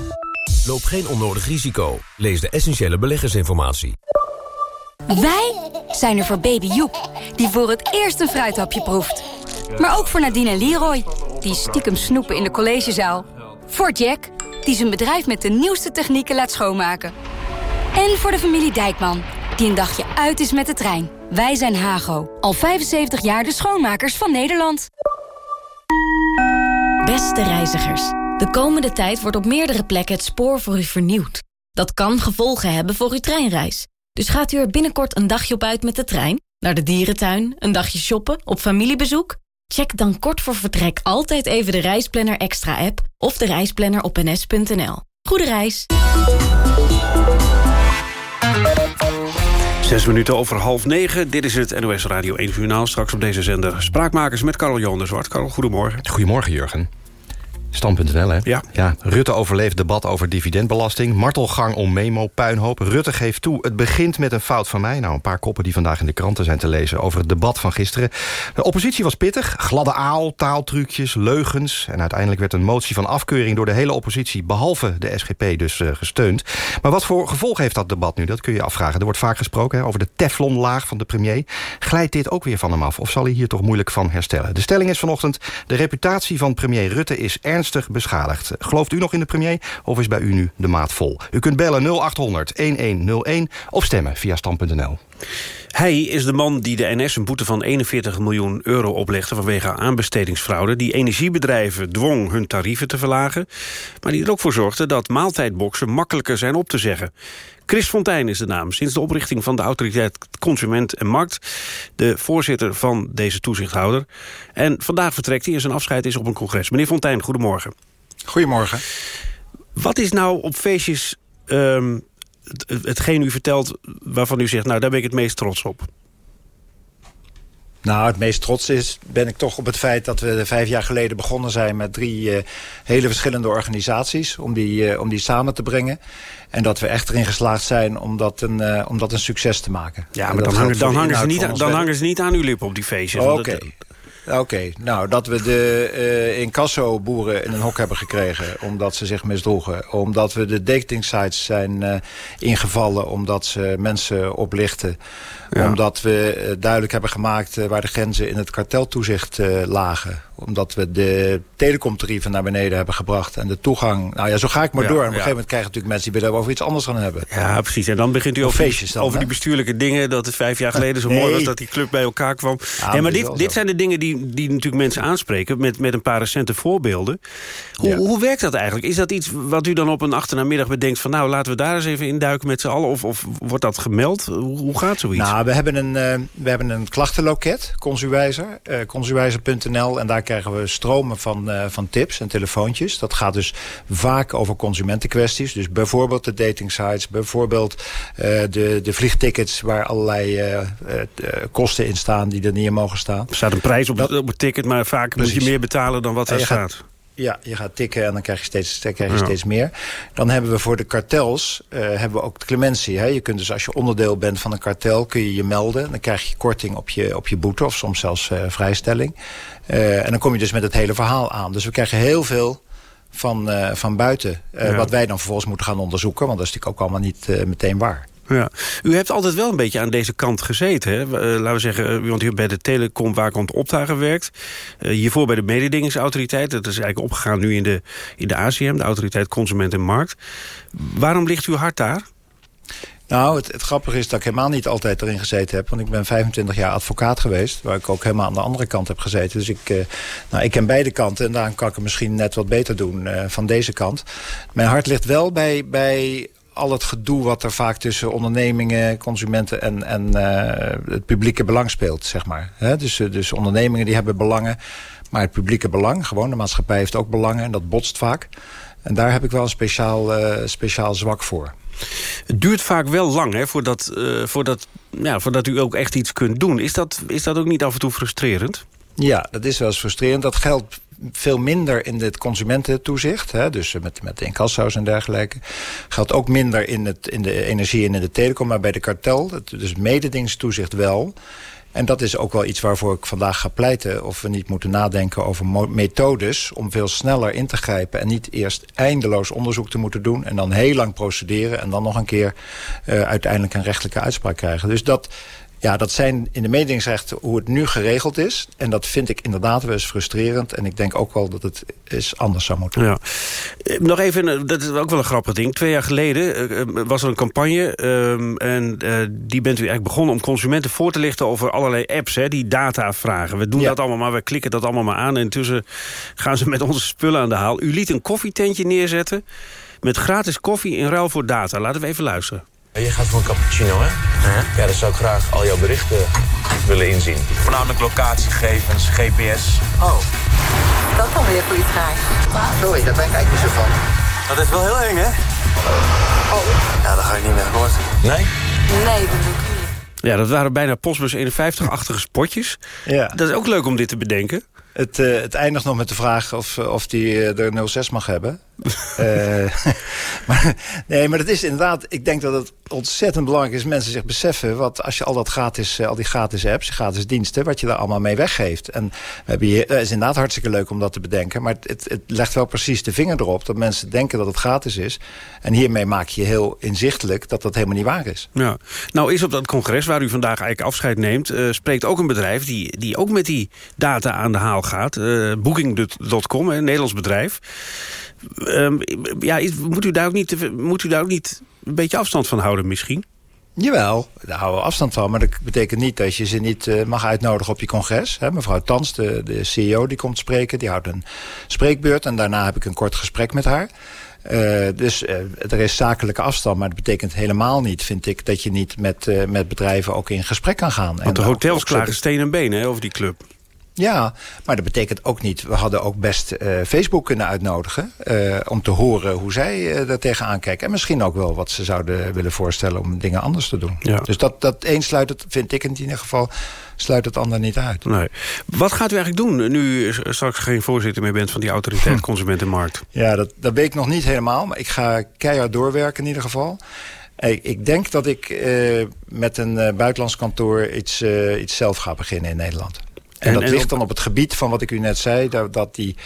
Loop geen onnodig risico. Lees de essentiële beleggersinformatie. Wij zijn er voor baby Joep, die voor het eerst een fruithapje proeft. Maar ook voor Nadine en Leroy, die stiekem snoepen in de collegezaal. Voor Jack, die zijn bedrijf met de nieuwste technieken laat schoonmaken. En voor de familie Dijkman, die een dagje uit is met de trein. Wij zijn Hago, al 75 jaar de schoonmakers van Nederland. Beste reizigers, de komende tijd wordt op meerdere plekken het spoor voor u vernieuwd. Dat kan gevolgen hebben voor uw treinreis. Dus gaat u er binnenkort een dagje op uit met de trein? Naar de dierentuin, een dagje shoppen, op familiebezoek? Check dan kort voor vertrek altijd even de Reisplanner Extra app of de reisplanner op ns.nl. Goede reis! Zes minuten over half negen. Dit is het NOS Radio 1 Journaal. Straks op deze zender Spraakmakers met Karel Johan de Zwart. Karel, goedemorgen. Goedemorgen, Jurgen. Stand.nl, hè? Ja. ja. Rutte overleeft debat over dividendbelasting. Martelgang om memo, puinhoop. Rutte geeft toe, het begint met een fout van mij. Nou, een paar koppen die vandaag in de kranten zijn te lezen... over het debat van gisteren. De oppositie was pittig. Gladde aal, taaltrucjes, leugens. En uiteindelijk werd een motie van afkeuring... door de hele oppositie, behalve de SGP, dus uh, gesteund. Maar wat voor gevolg heeft dat debat nu? Dat kun je afvragen. Er wordt vaak gesproken hè, over de teflonlaag van de premier. Glijdt dit ook weer van hem af? Of zal hij hier toch moeilijk van herstellen? De stelling is vanochtend... de reputatie van premier Rutte is ernstig ernstig beschadigd. Gelooft u nog in de premier of is bij u nu de maat vol? U kunt bellen 0800 1101 of stemmen via stand.nl. Hij is de man die de NS een boete van 41 miljoen euro oplegde... vanwege aanbestedingsfraude. Die energiebedrijven dwong hun tarieven te verlagen... maar die er ook voor zorgde dat maaltijdboxen makkelijker zijn op te zeggen. Chris Fontijn is de naam. Sinds de oprichting van de autoriteit Consument en Markt... de voorzitter van deze toezichthouder. En vandaag vertrekt hij en zijn afscheid is op een congres. Meneer Fontijn, goedemorgen. Goedemorgen. Wat is nou op feestjes... Um, hetgeen u vertelt waarvan u zegt... nou, daar ben ik het meest trots op? Nou, het meest trots is, ben ik toch op het feit dat we vijf jaar geleden begonnen zijn met drie uh, hele verschillende organisaties om die, uh, om die samen te brengen. En dat we echt erin geslaagd zijn om dat een, uh, om dat een succes te maken. Ja, maar dan, hangen, dan, hangen ze niet, dan hangen ze niet aan uw lippen op die feestjes. Oké. Okay. Oké, okay. nou dat we de uh, incasso-boeren in een hok hebben gekregen... omdat ze zich misdroegen. Omdat we de datingsites zijn uh, ingevallen omdat ze mensen oplichten. Ja. Omdat we uh, duidelijk hebben gemaakt waar de grenzen in het karteltoezicht lagen omdat we de telecomtarieven naar beneden hebben gebracht. En de toegang. Nou ja, zo ga ik maar ja, door. En op een gegeven moment krijgen natuurlijk mensen die willen over iets anders gaan hebben. Ja, precies. En dan begint u over, feestjes dan, over die bestuurlijke dingen. Dat het vijf jaar geleden zo nee. mooi was dat die club bij elkaar kwam. Ja, maar dit, dit zijn de dingen die, die natuurlijk mensen aanspreken. Met, met een paar recente voorbeelden. Hoe, hoe werkt dat eigenlijk? Is dat iets wat u dan op een achtermiddag bedenkt van nou laten we daar eens even induiken met z'n allen? Of, of wordt dat gemeld? Hoe, hoe gaat zoiets? Nou, we hebben een, uh, we hebben een klachtenloket, Consuwijzer. Uh, Consuwijzer.nl. En daar krijgen we stromen van, uh, van tips en telefoontjes. Dat gaat dus vaak over consumentenkwesties. Dus bijvoorbeeld de datingsites, bijvoorbeeld uh, de, de vliegtickets... waar allerlei uh, kosten in staan die er niet in mogen staan. Er staat een prijs op, dat, op het ticket, maar vaak precies. moet je meer betalen dan wat er staat. Ja, je gaat tikken en dan krijg je steeds, krijg je ja. steeds meer. Dan hebben we voor de kartels uh, hebben we ook de clementie. Hè? Je kunt dus als je onderdeel bent van een kartel, kun je je melden. Dan krijg je korting op je, op je boete of soms zelfs uh, vrijstelling. Uh, en dan kom je dus met het hele verhaal aan. Dus we krijgen heel veel van, van buiten. Ja. Wat wij dan vervolgens moeten gaan onderzoeken. Want dat is natuurlijk ook allemaal niet meteen waar. U hebt altijd wel een beetje aan deze kant gezeten. Hè? Uh, laten we zeggen, want u bij de telecomwaakhond Opta gewerkt. Uh, hiervoor bij de mededingingsautoriteit. Dat is eigenlijk opgegaan nu in de, in de ACM, de Autoriteit Consument en Markt. Waarom ligt uw hart daar? Nou, het, het, grappige is dat ik helemaal niet altijd erin gezeten heb. Want ik ben 25 jaar advocaat geweest. Waar ik ook helemaal aan de andere kant heb gezeten. Dus ik, uh, nou, ik ken beide kanten. En daarom kan ik het misschien net wat beter doen uh, van deze kant. Mijn hart ligt wel bij, bij al het gedoe wat er vaak tussen ondernemingen, consumenten en, en uh, het publieke belang speelt, zeg maar. He, dus, dus ondernemingen die hebben belangen, maar het publieke belang, gewoon de maatschappij heeft ook belangen en dat botst vaak. En daar heb ik wel een speciaal, uh, speciaal zwak voor. Het duurt vaak wel lang hè, voordat, uh, voordat, ja, voordat u ook echt iets kunt doen. Is dat, is dat ook niet af en toe frustrerend? Ja, dat is wel eens frustrerend. Dat geldt veel minder in het consumententoezicht. Hè, dus met, met de incasso's en dergelijke. Geldt ook minder in, het, in de energie en in de telecom. Maar bij de kartel, dus mededingstoezicht wel. En dat is ook wel iets waarvoor ik vandaag ga pleiten. Of we niet moeten nadenken over methodes om veel sneller in te grijpen. En niet eerst eindeloos onderzoek te moeten doen. En dan heel lang procederen. En dan nog een keer uh, uiteindelijk een rechtelijke uitspraak krijgen. Dus dat, ja, dat zijn in de mededingingsrechten hoe het nu geregeld is. En dat vind ik inderdaad wel eens frustrerend. En ik denk ook wel dat het eens anders zou moeten. Ja. Nog even, dat is ook wel een grappig ding. Twee jaar geleden uh, was er een campagne. Uh, en uh, die bent u eigenlijk begonnen om consumenten voor te lichten... over allerlei apps hè, die data vragen. We doen ja. dat allemaal maar, we klikken dat allemaal maar aan. En intussen gaan ze met onze spullen aan de haal. U liet een koffietentje neerzetten... met gratis koffie in ruil voor data. Laten we even luisteren. Je gaat voor een cappuccino, hè? Ja, dan zou ik graag al jouw berichten willen inzien. Voornamelijk locatiegegevens, GPS. Oh, dat dan weer voor iets raars. Sorry, daar ben ik eigenlijk niet zo van. Dat is wel heel eng, hè? Oh. Ja, dan ga ik niet meer akkoord. Nee? Nee, dat doe ik niet. Ja, dat waren bijna Postbus 51-achtige spotjes. Ja. Dat is ook leuk om dit te bedenken. Het, uh, het eindigt nog met de vraag of, of die uh, er 06 mag hebben. uh, nee, maar dat is inderdaad... Ik denk dat het ontzettend belangrijk is... mensen zich beseffen... wat als je al, dat gratis, al die gratis apps, gratis diensten... wat je daar allemaal mee weggeeft. En we hebben hier, het is inderdaad hartstikke leuk om dat te bedenken... maar het, het legt wel precies de vinger erop... dat mensen denken dat het gratis is. En hiermee maak je heel inzichtelijk... dat dat helemaal niet waar is. Ja. Nou is op dat congres waar u vandaag eigenlijk afscheid neemt... spreekt ook een bedrijf die, die ook met die data aan de haal gaat. Uh, Booking.com, een Nederlands bedrijf. Um, ja, moet, u daar ook niet, moet u daar ook niet een beetje afstand van houden misschien? Jawel, daar houden we afstand van. Maar dat betekent niet dat je ze niet uh, mag uitnodigen op je congres. He, mevrouw Tans, de, de CEO, die komt spreken. Die houdt een spreekbeurt. En daarna heb ik een kort gesprek met haar. Uh, dus uh, er is zakelijke afstand, maar dat betekent helemaal niet, vind ik, dat je niet met, met bedrijven ook in gesprek kan gaan. Want de hotels klagen steen en been hè, over die club. Ja, maar dat betekent ook niet... we hadden ook best uh, Facebook kunnen uitnodigen... Uh, om te horen hoe zij uh, daar tegenaan kijken. En misschien ook wel wat ze zouden willen voorstellen... om dingen anders te doen. Ja. Dus dat, dat een sluit het, vind ik in ieder geval... sluit het ander niet uit. Nee. Wat gaat u eigenlijk doen... nu u straks geen voorzitter meer bent... van die autoriteit. Consumentenmarkt? Ja, dat, dat weet ik nog niet helemaal. Maar ik ga keihard doorwerken in ieder geval... Ik denk dat ik met een buitenlands kantoor iets, iets zelf ga beginnen in Nederland. En, en dat en ligt dan op het gebied van wat ik u net zei... dat, dat, die,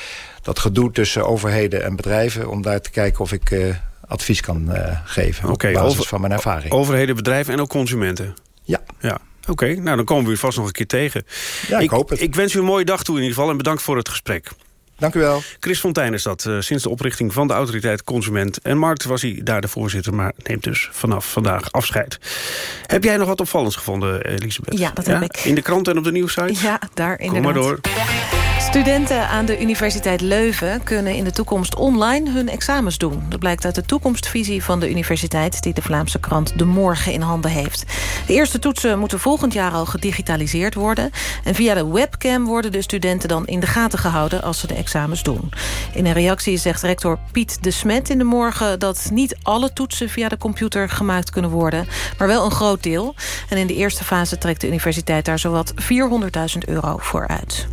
dat gedoe tussen overheden en bedrijven... om daar te kijken of ik uh, advies kan uh, geven okay, op basis over, van mijn ervaring. Overheden, bedrijven en ook consumenten? Ja. ja. Oké, okay, nou dan komen we u vast nog een keer tegen. Ja, ik, ik hoop het. Ik wens u een mooie dag toe in ieder geval en bedankt voor het gesprek. Dank u wel. Chris Fontijn is dat. Uh, sinds de oprichting van de autoriteit Consument en Markt... was hij daar de voorzitter, maar neemt dus vanaf vandaag afscheid. Heb jij nog wat opvallends gevonden, Elisabeth? Ja, dat ja? heb ik. In de krant en op de nieuwsite? Ja, daar inderdaad. Kom maar door. Studenten aan de Universiteit Leuven kunnen in de toekomst online hun examens doen. Dat blijkt uit de toekomstvisie van de universiteit... die de Vlaamse krant De Morgen in handen heeft. De eerste toetsen moeten volgend jaar al gedigitaliseerd worden. En via de webcam worden de studenten dan in de gaten gehouden... als ze de examens doen. In een reactie zegt rector Piet de Smet in De Morgen... dat niet alle toetsen via de computer gemaakt kunnen worden... maar wel een groot deel. En in de eerste fase trekt de universiteit daar zowat 400.000 euro voor uit.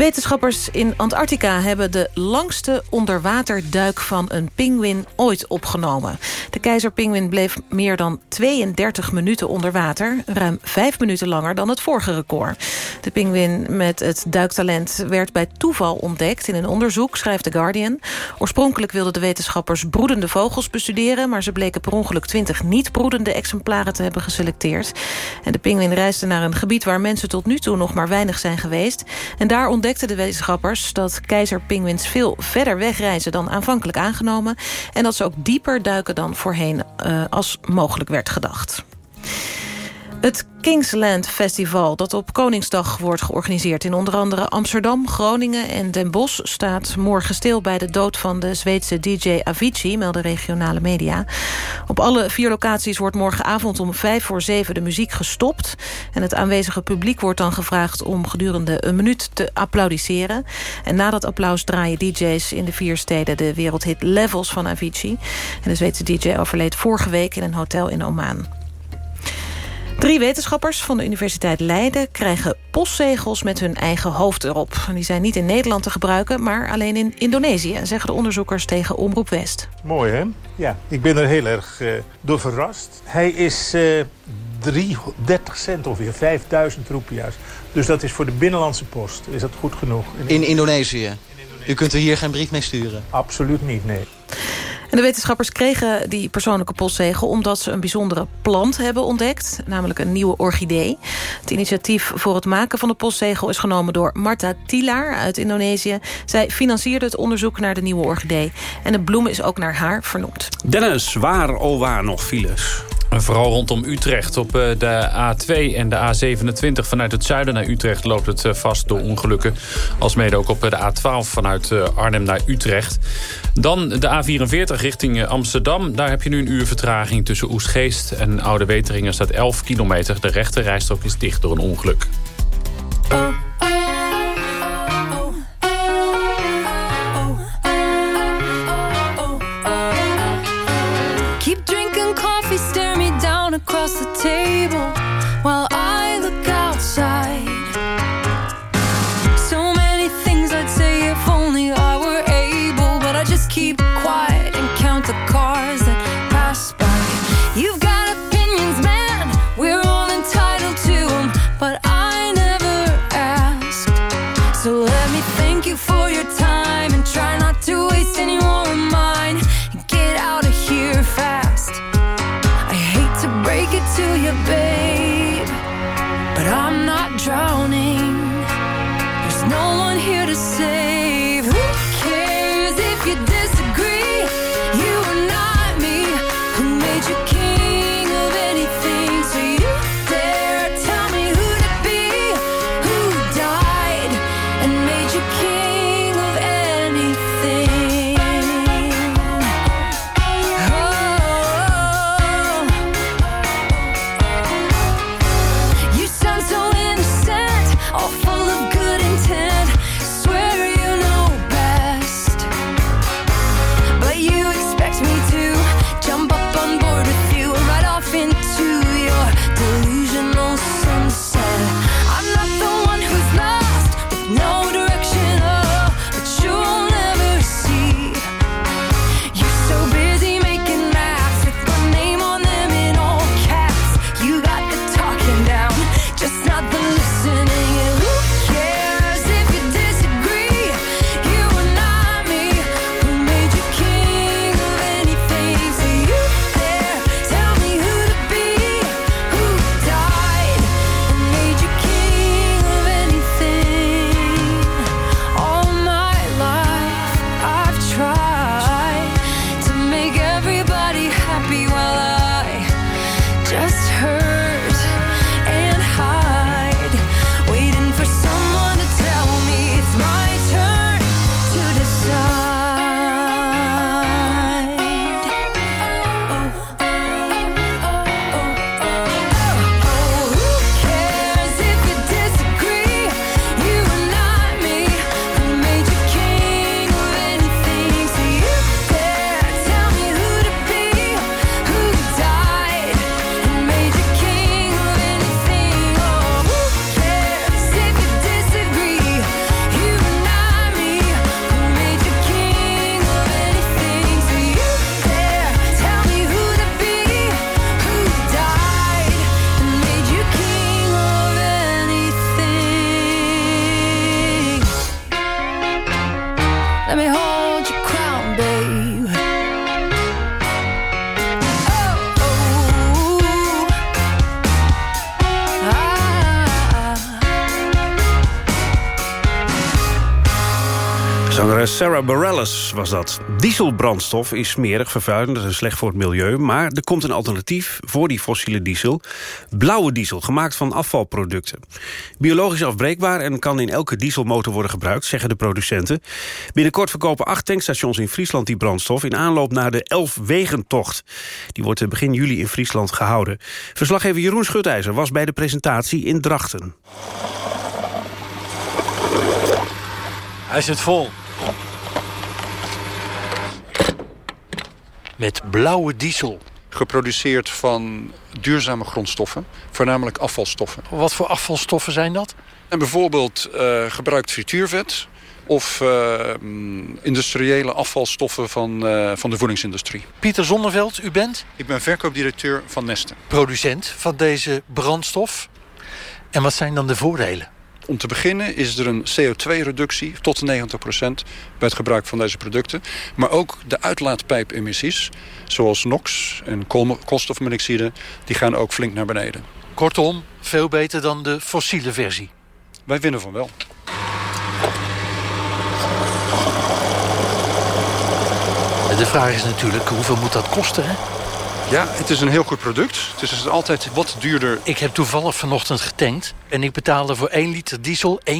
Wetenschappers in Antarctica hebben de langste onderwaterduik van een pinguïn ooit opgenomen. De keizerpinguïn bleef meer dan 32 minuten onder water, ruim 5 minuten langer dan het vorige record. De pinguïn met het duiktalent werd bij toeval ontdekt in een onderzoek, schrijft The Guardian. Oorspronkelijk wilden de wetenschappers broedende vogels bestuderen, maar ze bleken per ongeluk 20 niet broedende exemplaren te hebben geselecteerd. En de pinguïn reisde naar een gebied waar mensen tot nu toe nog maar weinig zijn geweest. En daar ontdekte ontdekten de wetenschappers dat keizerpinguïns veel verder wegreizen dan aanvankelijk aangenomen. En dat ze ook dieper duiken dan voorheen uh, als mogelijk werd gedacht. Het Kingsland Festival, dat op Koningsdag wordt georganiseerd... in onder andere Amsterdam, Groningen en Den Bosch... staat morgen stil bij de dood van de Zweedse DJ Avicii... melden regionale media. Op alle vier locaties wordt morgenavond om vijf voor zeven de muziek gestopt. En het aanwezige publiek wordt dan gevraagd om gedurende een minuut te applaudisseren. En na dat applaus draaien DJ's in de vier steden... de wereldhit Levels van Avicii. En de Zweedse DJ overleed vorige week in een hotel in Oman. Drie wetenschappers van de Universiteit Leiden krijgen postzegels met hun eigen hoofd erop. Die zijn niet in Nederland te gebruiken, maar alleen in Indonesië, zeggen de onderzoekers tegen Omroep West. Mooi hè? Ja, ik ben er heel erg uh, door verrast. Hij is uh, 30 cent ongeveer, 5000 roepia's. Dus dat is voor de binnenlandse post, is dat goed genoeg. In, in Indonesië? U kunt er hier geen brief mee sturen? Absoluut niet, nee. En de wetenschappers kregen die persoonlijke postzegel... omdat ze een bijzondere plant hebben ontdekt, namelijk een nieuwe orchidee. Het initiatief voor het maken van de postzegel is genomen door Marta Tilaar uit Indonesië. Zij financierde het onderzoek naar de nieuwe orchidee. En de bloem is ook naar haar vernoemd. Dennis, waar, oh waar nog files? Vooral rondom Utrecht op eh, de A2 en de A27 vanuit het zuiden naar Utrecht loopt het eh, vast door ongelukken. Alsmede ook op de A12 vanuit eh, Arnhem naar Utrecht. Dan de A44 richting Amsterdam. Daar heb je nu een uur vertraging tussen Oestgeest en Oude Weteringen staat 11 kilometer. De rechte rijstrook is dicht door een ongeluk. Here to save. Sarah Bareilles was dat. Dieselbrandstof is smerig, vervuilend en slecht voor het milieu... maar er komt een alternatief voor die fossiele diesel. Blauwe diesel, gemaakt van afvalproducten. Biologisch afbreekbaar en kan in elke dieselmotor worden gebruikt... zeggen de producenten. Binnenkort verkopen acht tankstations in Friesland die brandstof... in aanloop naar de Elfwegentocht. Die wordt begin juli in Friesland gehouden. Verslaggever Jeroen Schutijzer was bij de presentatie in Drachten. Hij zit vol. Met blauwe diesel. Geproduceerd van duurzame grondstoffen, voornamelijk afvalstoffen. Wat voor afvalstoffen zijn dat? En bijvoorbeeld uh, gebruikt frituurvet of uh, industriële afvalstoffen van, uh, van de voedingsindustrie. Pieter Zonneveld, u bent? Ik ben verkoopdirecteur van Neste. Producent van deze brandstof. En wat zijn dan de voordelen? Om te beginnen is er een CO2-reductie tot 90% bij het gebruik van deze producten. Maar ook de uitlaatpijpemissies, zoals NOx en koolstofmonoxide, die gaan ook flink naar beneden. Kortom, veel beter dan de fossiele versie. Wij winnen van wel. De vraag is natuurlijk, hoeveel moet dat kosten, hè? Ja, het is een heel goed product. Het is dus altijd wat duurder. Ik heb toevallig vanochtend getankt en ik betaalde voor 1 liter diesel 1,25.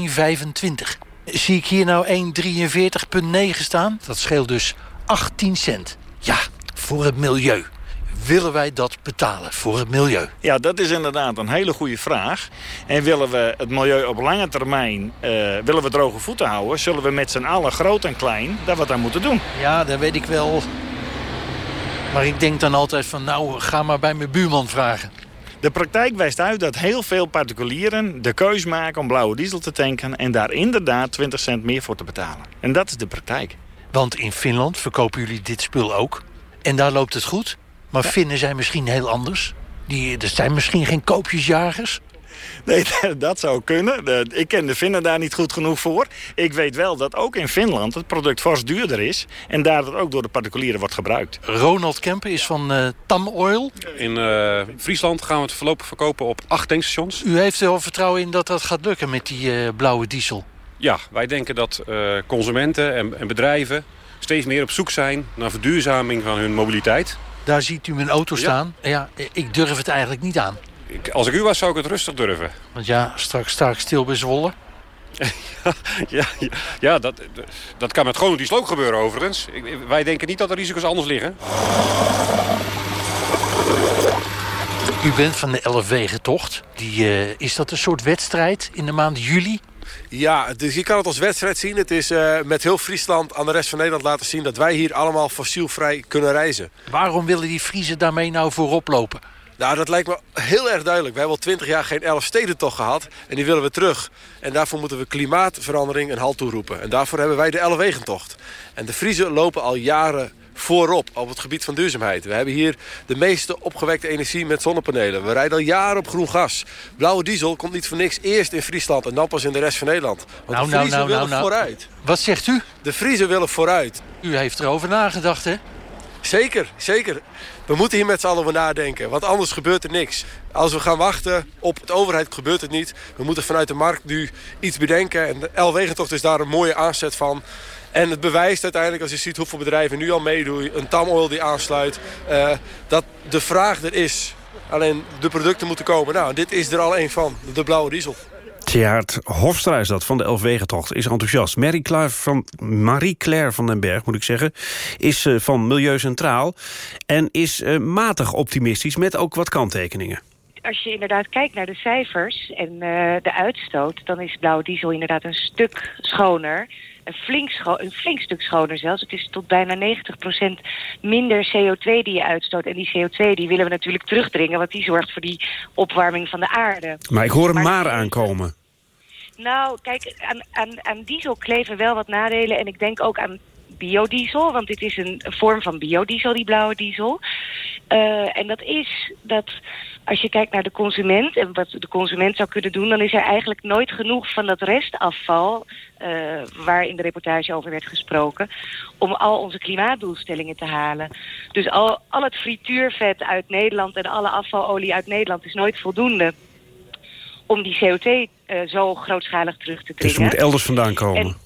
Zie ik hier nou 1,43,9 staan? Dat scheelt dus 18 cent. Ja, voor het milieu. Willen wij dat betalen voor het milieu? Ja, dat is inderdaad een hele goede vraag. En willen we het milieu op lange termijn uh, willen we droge voeten houden... zullen we met z'n allen, groot en klein, daar wat aan moeten doen. Ja, dat weet ik wel. Maar ik denk dan altijd van, nou, ga maar bij mijn buurman vragen. De praktijk wijst uit dat heel veel particulieren de keus maken om blauwe diesel te tanken... en daar inderdaad 20 cent meer voor te betalen. En dat is de praktijk. Want in Finland verkopen jullie dit spul ook. En daar loopt het goed. Maar ja. Finnen zijn misschien heel anders. Die, er zijn misschien geen koopjesjagers. Nee, dat zou kunnen. Ik ken de Finnen daar niet goed genoeg voor. Ik weet wel dat ook in Finland het product fors duurder is... en daar dat ook door de particulieren wordt gebruikt. Ronald Kempen is van uh, Tam Oil. In uh, Friesland gaan we het voorlopig verkopen op acht tankstations. U heeft er wel vertrouwen in dat dat gaat lukken met die uh, blauwe diesel? Ja, wij denken dat consumenten en, en bedrijven steeds meer op zoek zijn... naar verduurzaming van hun mobiliteit. Daar ziet u mijn auto staan. Ja. ja, ik durf het eigenlijk niet aan. Ik, als ik u was, zou ik het rustig durven. Want ja, straks sta ik stil bij Zwolle. ja, ja, ja, dat, dat kan met gewoon die slook gebeuren overigens. Wij denken niet dat de risico's anders liggen. U bent van de 11 wegentocht. Die, uh, is dat een soort wedstrijd in de maand juli? Ja, dus je kan het als wedstrijd zien. Het is uh, met heel Friesland aan de rest van Nederland laten zien... dat wij hier allemaal fossielvrij kunnen reizen. Waarom willen die Friesen daarmee nou voorop lopen? Nou, dat lijkt me heel erg duidelijk. We hebben al twintig jaar geen elf stedentocht gehad. En die willen we terug. En daarvoor moeten we klimaatverandering een halt toeroepen. En daarvoor hebben wij de Elfwegentocht. En de Friesen lopen al jaren voorop op het gebied van duurzaamheid. We hebben hier de meeste opgewekte energie met zonnepanelen. We rijden al jaren op groen gas. Blauwe diesel komt niet voor niks eerst in Friesland en dan pas in de rest van Nederland. Want nou, de Friesen nou, nou, willen nou, vooruit. Wat zegt u? De Friesen willen vooruit. U heeft erover nagedacht, hè? Zeker, zeker. We moeten hier met z'n allen over nadenken, want anders gebeurt er niks. Als we gaan wachten op de overheid gebeurt het niet. We moeten vanuit de markt nu iets bedenken. En de L-Wegentocht is daar een mooie aanzet van. En het bewijst uiteindelijk, als je ziet hoeveel bedrijven nu al meedoen... een Tamoil die aansluit, uh, dat de vraag er is. Alleen de producten moeten komen. Nou, dit is er al een van, de blauwe diesel. Tjaard Hofstra is dat van de Elfwegentocht. Is enthousiast. Marie Claire van, Marie van den Berg, moet ik zeggen... is uh, van Milieu Centraal. En is uh, matig optimistisch met ook wat kanttekeningen. Als je inderdaad kijkt naar de cijfers en uh, de uitstoot... dan is blauwe diesel inderdaad een stuk schoner een flink, een flink stuk schoner zelfs. Het is tot bijna 90% minder CO2 die je uitstoot. En die CO2 die willen we natuurlijk terugdringen... want die zorgt voor die opwarming van de aarde. Maar ik hoor een maar, maar aankomen. Nou, kijk, aan, aan, aan diesel kleven wel wat nadelen. En ik denk ook aan biodiesel, want dit is een, een vorm van biodiesel, die blauwe diesel. Uh, en dat is dat als je kijkt naar de consument en wat de consument zou kunnen doen... dan is er eigenlijk nooit genoeg van dat restafval... Uh, waar in de reportage over werd gesproken... om al onze klimaatdoelstellingen te halen. Dus al, al het frituurvet uit Nederland en alle afvalolie uit Nederland... is nooit voldoende om die CO2 uh, zo grootschalig terug te dringen. Dus er moet elders vandaan komen. En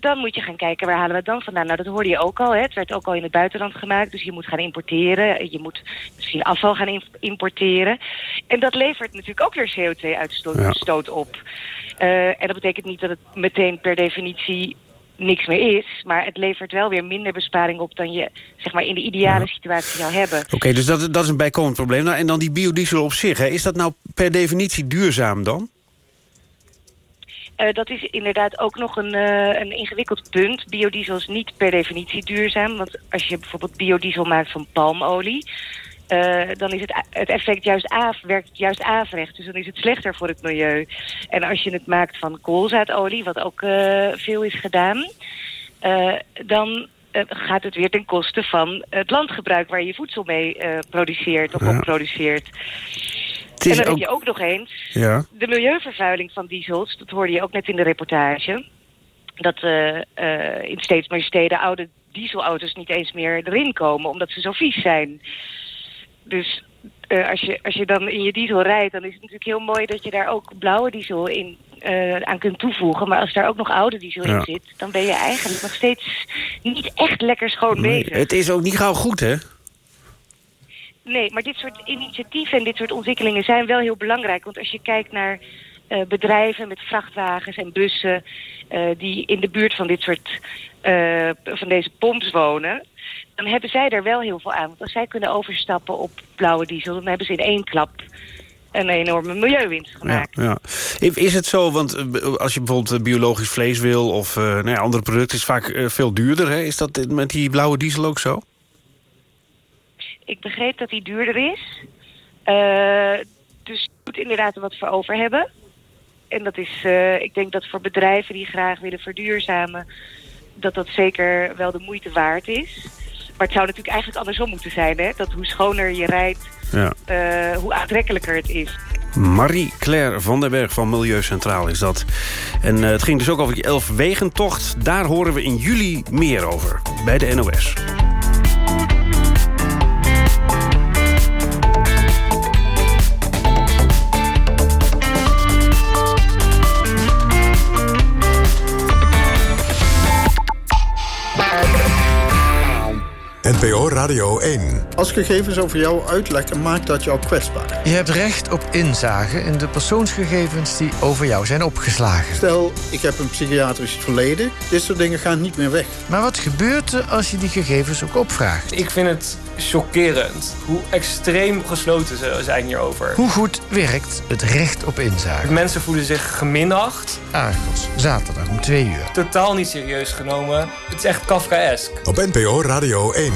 dan moet je gaan kijken, waar halen we het dan vandaan? Nou, dat hoorde je ook al. Hè? Het werd ook al in het buitenland gemaakt. Dus je moet gaan importeren. Je moet misschien afval gaan im- importeren. En dat levert natuurlijk ook weer CO2-uitstoot Ja. stoot op. Eh, en dat betekent niet dat het meteen per definitie niks meer is. Maar het levert wel weer minder besparing op... dan je zeg maar, in de ideale situatie zou hebben. Oké, dus dat, dat is een bijkomend probleem. Nou, en dan die biodiesel op zich. Hè. Is dat nou per definitie duurzaam dan? Eh, dat is inderdaad ook nog een, eh, een ingewikkeld punt. Biodiesel is niet per definitie duurzaam. Want als je bijvoorbeeld biodiesel maakt van palmolie... eh, dan is het, het effect juist af, werkt juist averecht. Dus dan is het slechter voor het milieu. En als je het maakt van koolzaadolie, wat ook veel is gedaan... dan gaat het weer ten koste van het landgebruik... waar je voedsel mee produceert of Ja. op produceert. En dan ook- heb je ook nog eens Ja. de milieuvervuiling van diesels, dat hoorde je ook net in de reportage. Dat eh, eh, in steeds meer steden oude dieselauto's niet eens meer erin komen, omdat ze zo vies zijn. Dus eh, als, je, als je dan in je diesel rijdt, dan is het natuurlijk heel mooi dat je daar ook blauwe diesel in aan kunt toevoegen. Maar als daar ook nog oude diesel Ja. in zit, dan ben je eigenlijk nog steeds niet echt lekker schoon bezig. Het is ook niet gauw goed, hè? Nee, maar dit soort initiatieven en dit soort ontwikkelingen zijn wel heel belangrijk. Want als je kijkt naar eh, bedrijven met vrachtwagens en bussen... eh, die in de buurt van dit soort eh, van deze pomps wonen... dan hebben zij er wel heel veel aan. Want als zij kunnen overstappen op blauwe diesel... dan hebben ze in één klap een enorme milieuwinst gemaakt. Ja, ja. Is het zo, want als je bijvoorbeeld biologisch vlees wil... of nou ja, andere producten, is het vaak veel duurder. Hè? Is dat met die blauwe diesel ook zo? Ik begreep dat die duurder is. Eh, dus je moet inderdaad er wat voor over hebben. En dat is, eh, ik denk dat voor bedrijven die graag willen verduurzamen... dat dat zeker wel de moeite waard is. Maar het zou natuurlijk eigenlijk andersom moeten zijn, hè? Dat hoe schoner je rijdt, Ja. eh, hoe aantrekkelijker het is. Marie-Claire van der Berg van Milieu Centraal is dat. En het ging dus ook over die elfwegentocht. Daar horen we in juli meer over bij de NOS. NPO Radio 1. Als gegevens over jou uitlekken, maakt dat jou kwetsbaar. Je hebt recht op inzage in de persoonsgegevens die over jou zijn opgeslagen. Stel, ik heb een psychiatrisch verleden. Dit soort dingen gaan niet meer weg. Maar wat gebeurt er als je die gegevens ook opvraagt? Ik vind het chockerend hoe extreem gesloten ze zijn hierover. Hoe goed werkt het recht op inzage? Mensen voelen zich geminacht. Argos, zaterdag om twee uur. Totaal niet serieus genomen. Het is echt Kafkaesk. Op NPO Radio 1.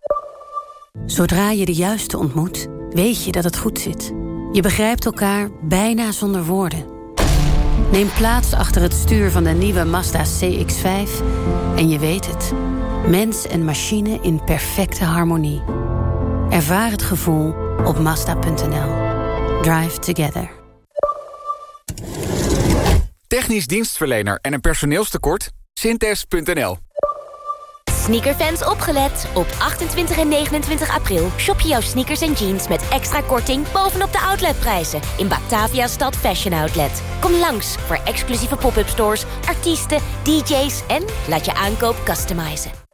Zodra je de juiste ontmoet, weet je dat het goed zit. Je begrijpt elkaar bijna zonder woorden. Neem plaats achter het stuur van de nieuwe Mazda CX-5 en je weet het. Mens en machine in perfecte harmonie. Ervaar het gevoel op Mazda.nl. Drive together. Technisch dienstverlener en een personeelstekort? Synthes.nl. Sneakerfans opgelet. Op 28 en 29 april shop je jouw sneakers en jeans met extra korting bovenop de outletprijzen in Batavia Stad Fashion Outlet. Kom langs voor exclusieve pop-up stores, artiesten, DJ's en laat je aankoop customizen.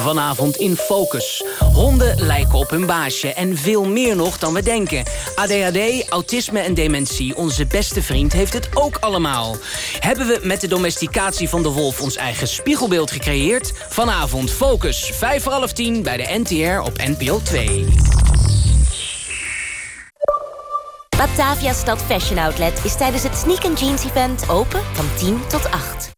Vanavond in Focus. Honden lijken op hun baasje en veel meer nog dan we denken. ADHD, autisme en dementie. Onze beste vriend heeft het ook allemaal. Hebben we met de domesticatie van de wolf ons eigen spiegelbeeld gecreëerd? Vanavond Focus, 5 voor half 10 bij de NTR op NPO 2. Batavia Stad Fashion Outlet is tijdens het Sneak Jeans event open van 10 tot 8.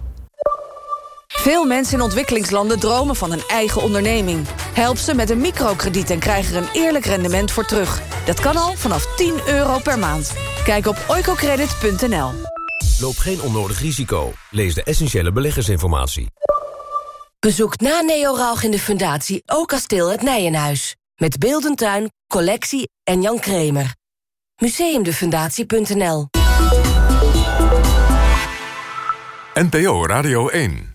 Veel mensen in ontwikkelingslanden dromen van een eigen onderneming. Help ze met een microkrediet en krijg er een eerlijk rendement voor terug. Dat kan al vanaf 10 euro per maand. Kijk op oicocredit.nl. Loop geen onnodig risico. Lees de essentiële beleggersinformatie. Bezoek na Neo Rauch in de Fundatie ook kasteel het Nijenhuis. Met Beeldentuin, collectie en Jan Kremer. Museumdefundatie.nl NPO Radio 1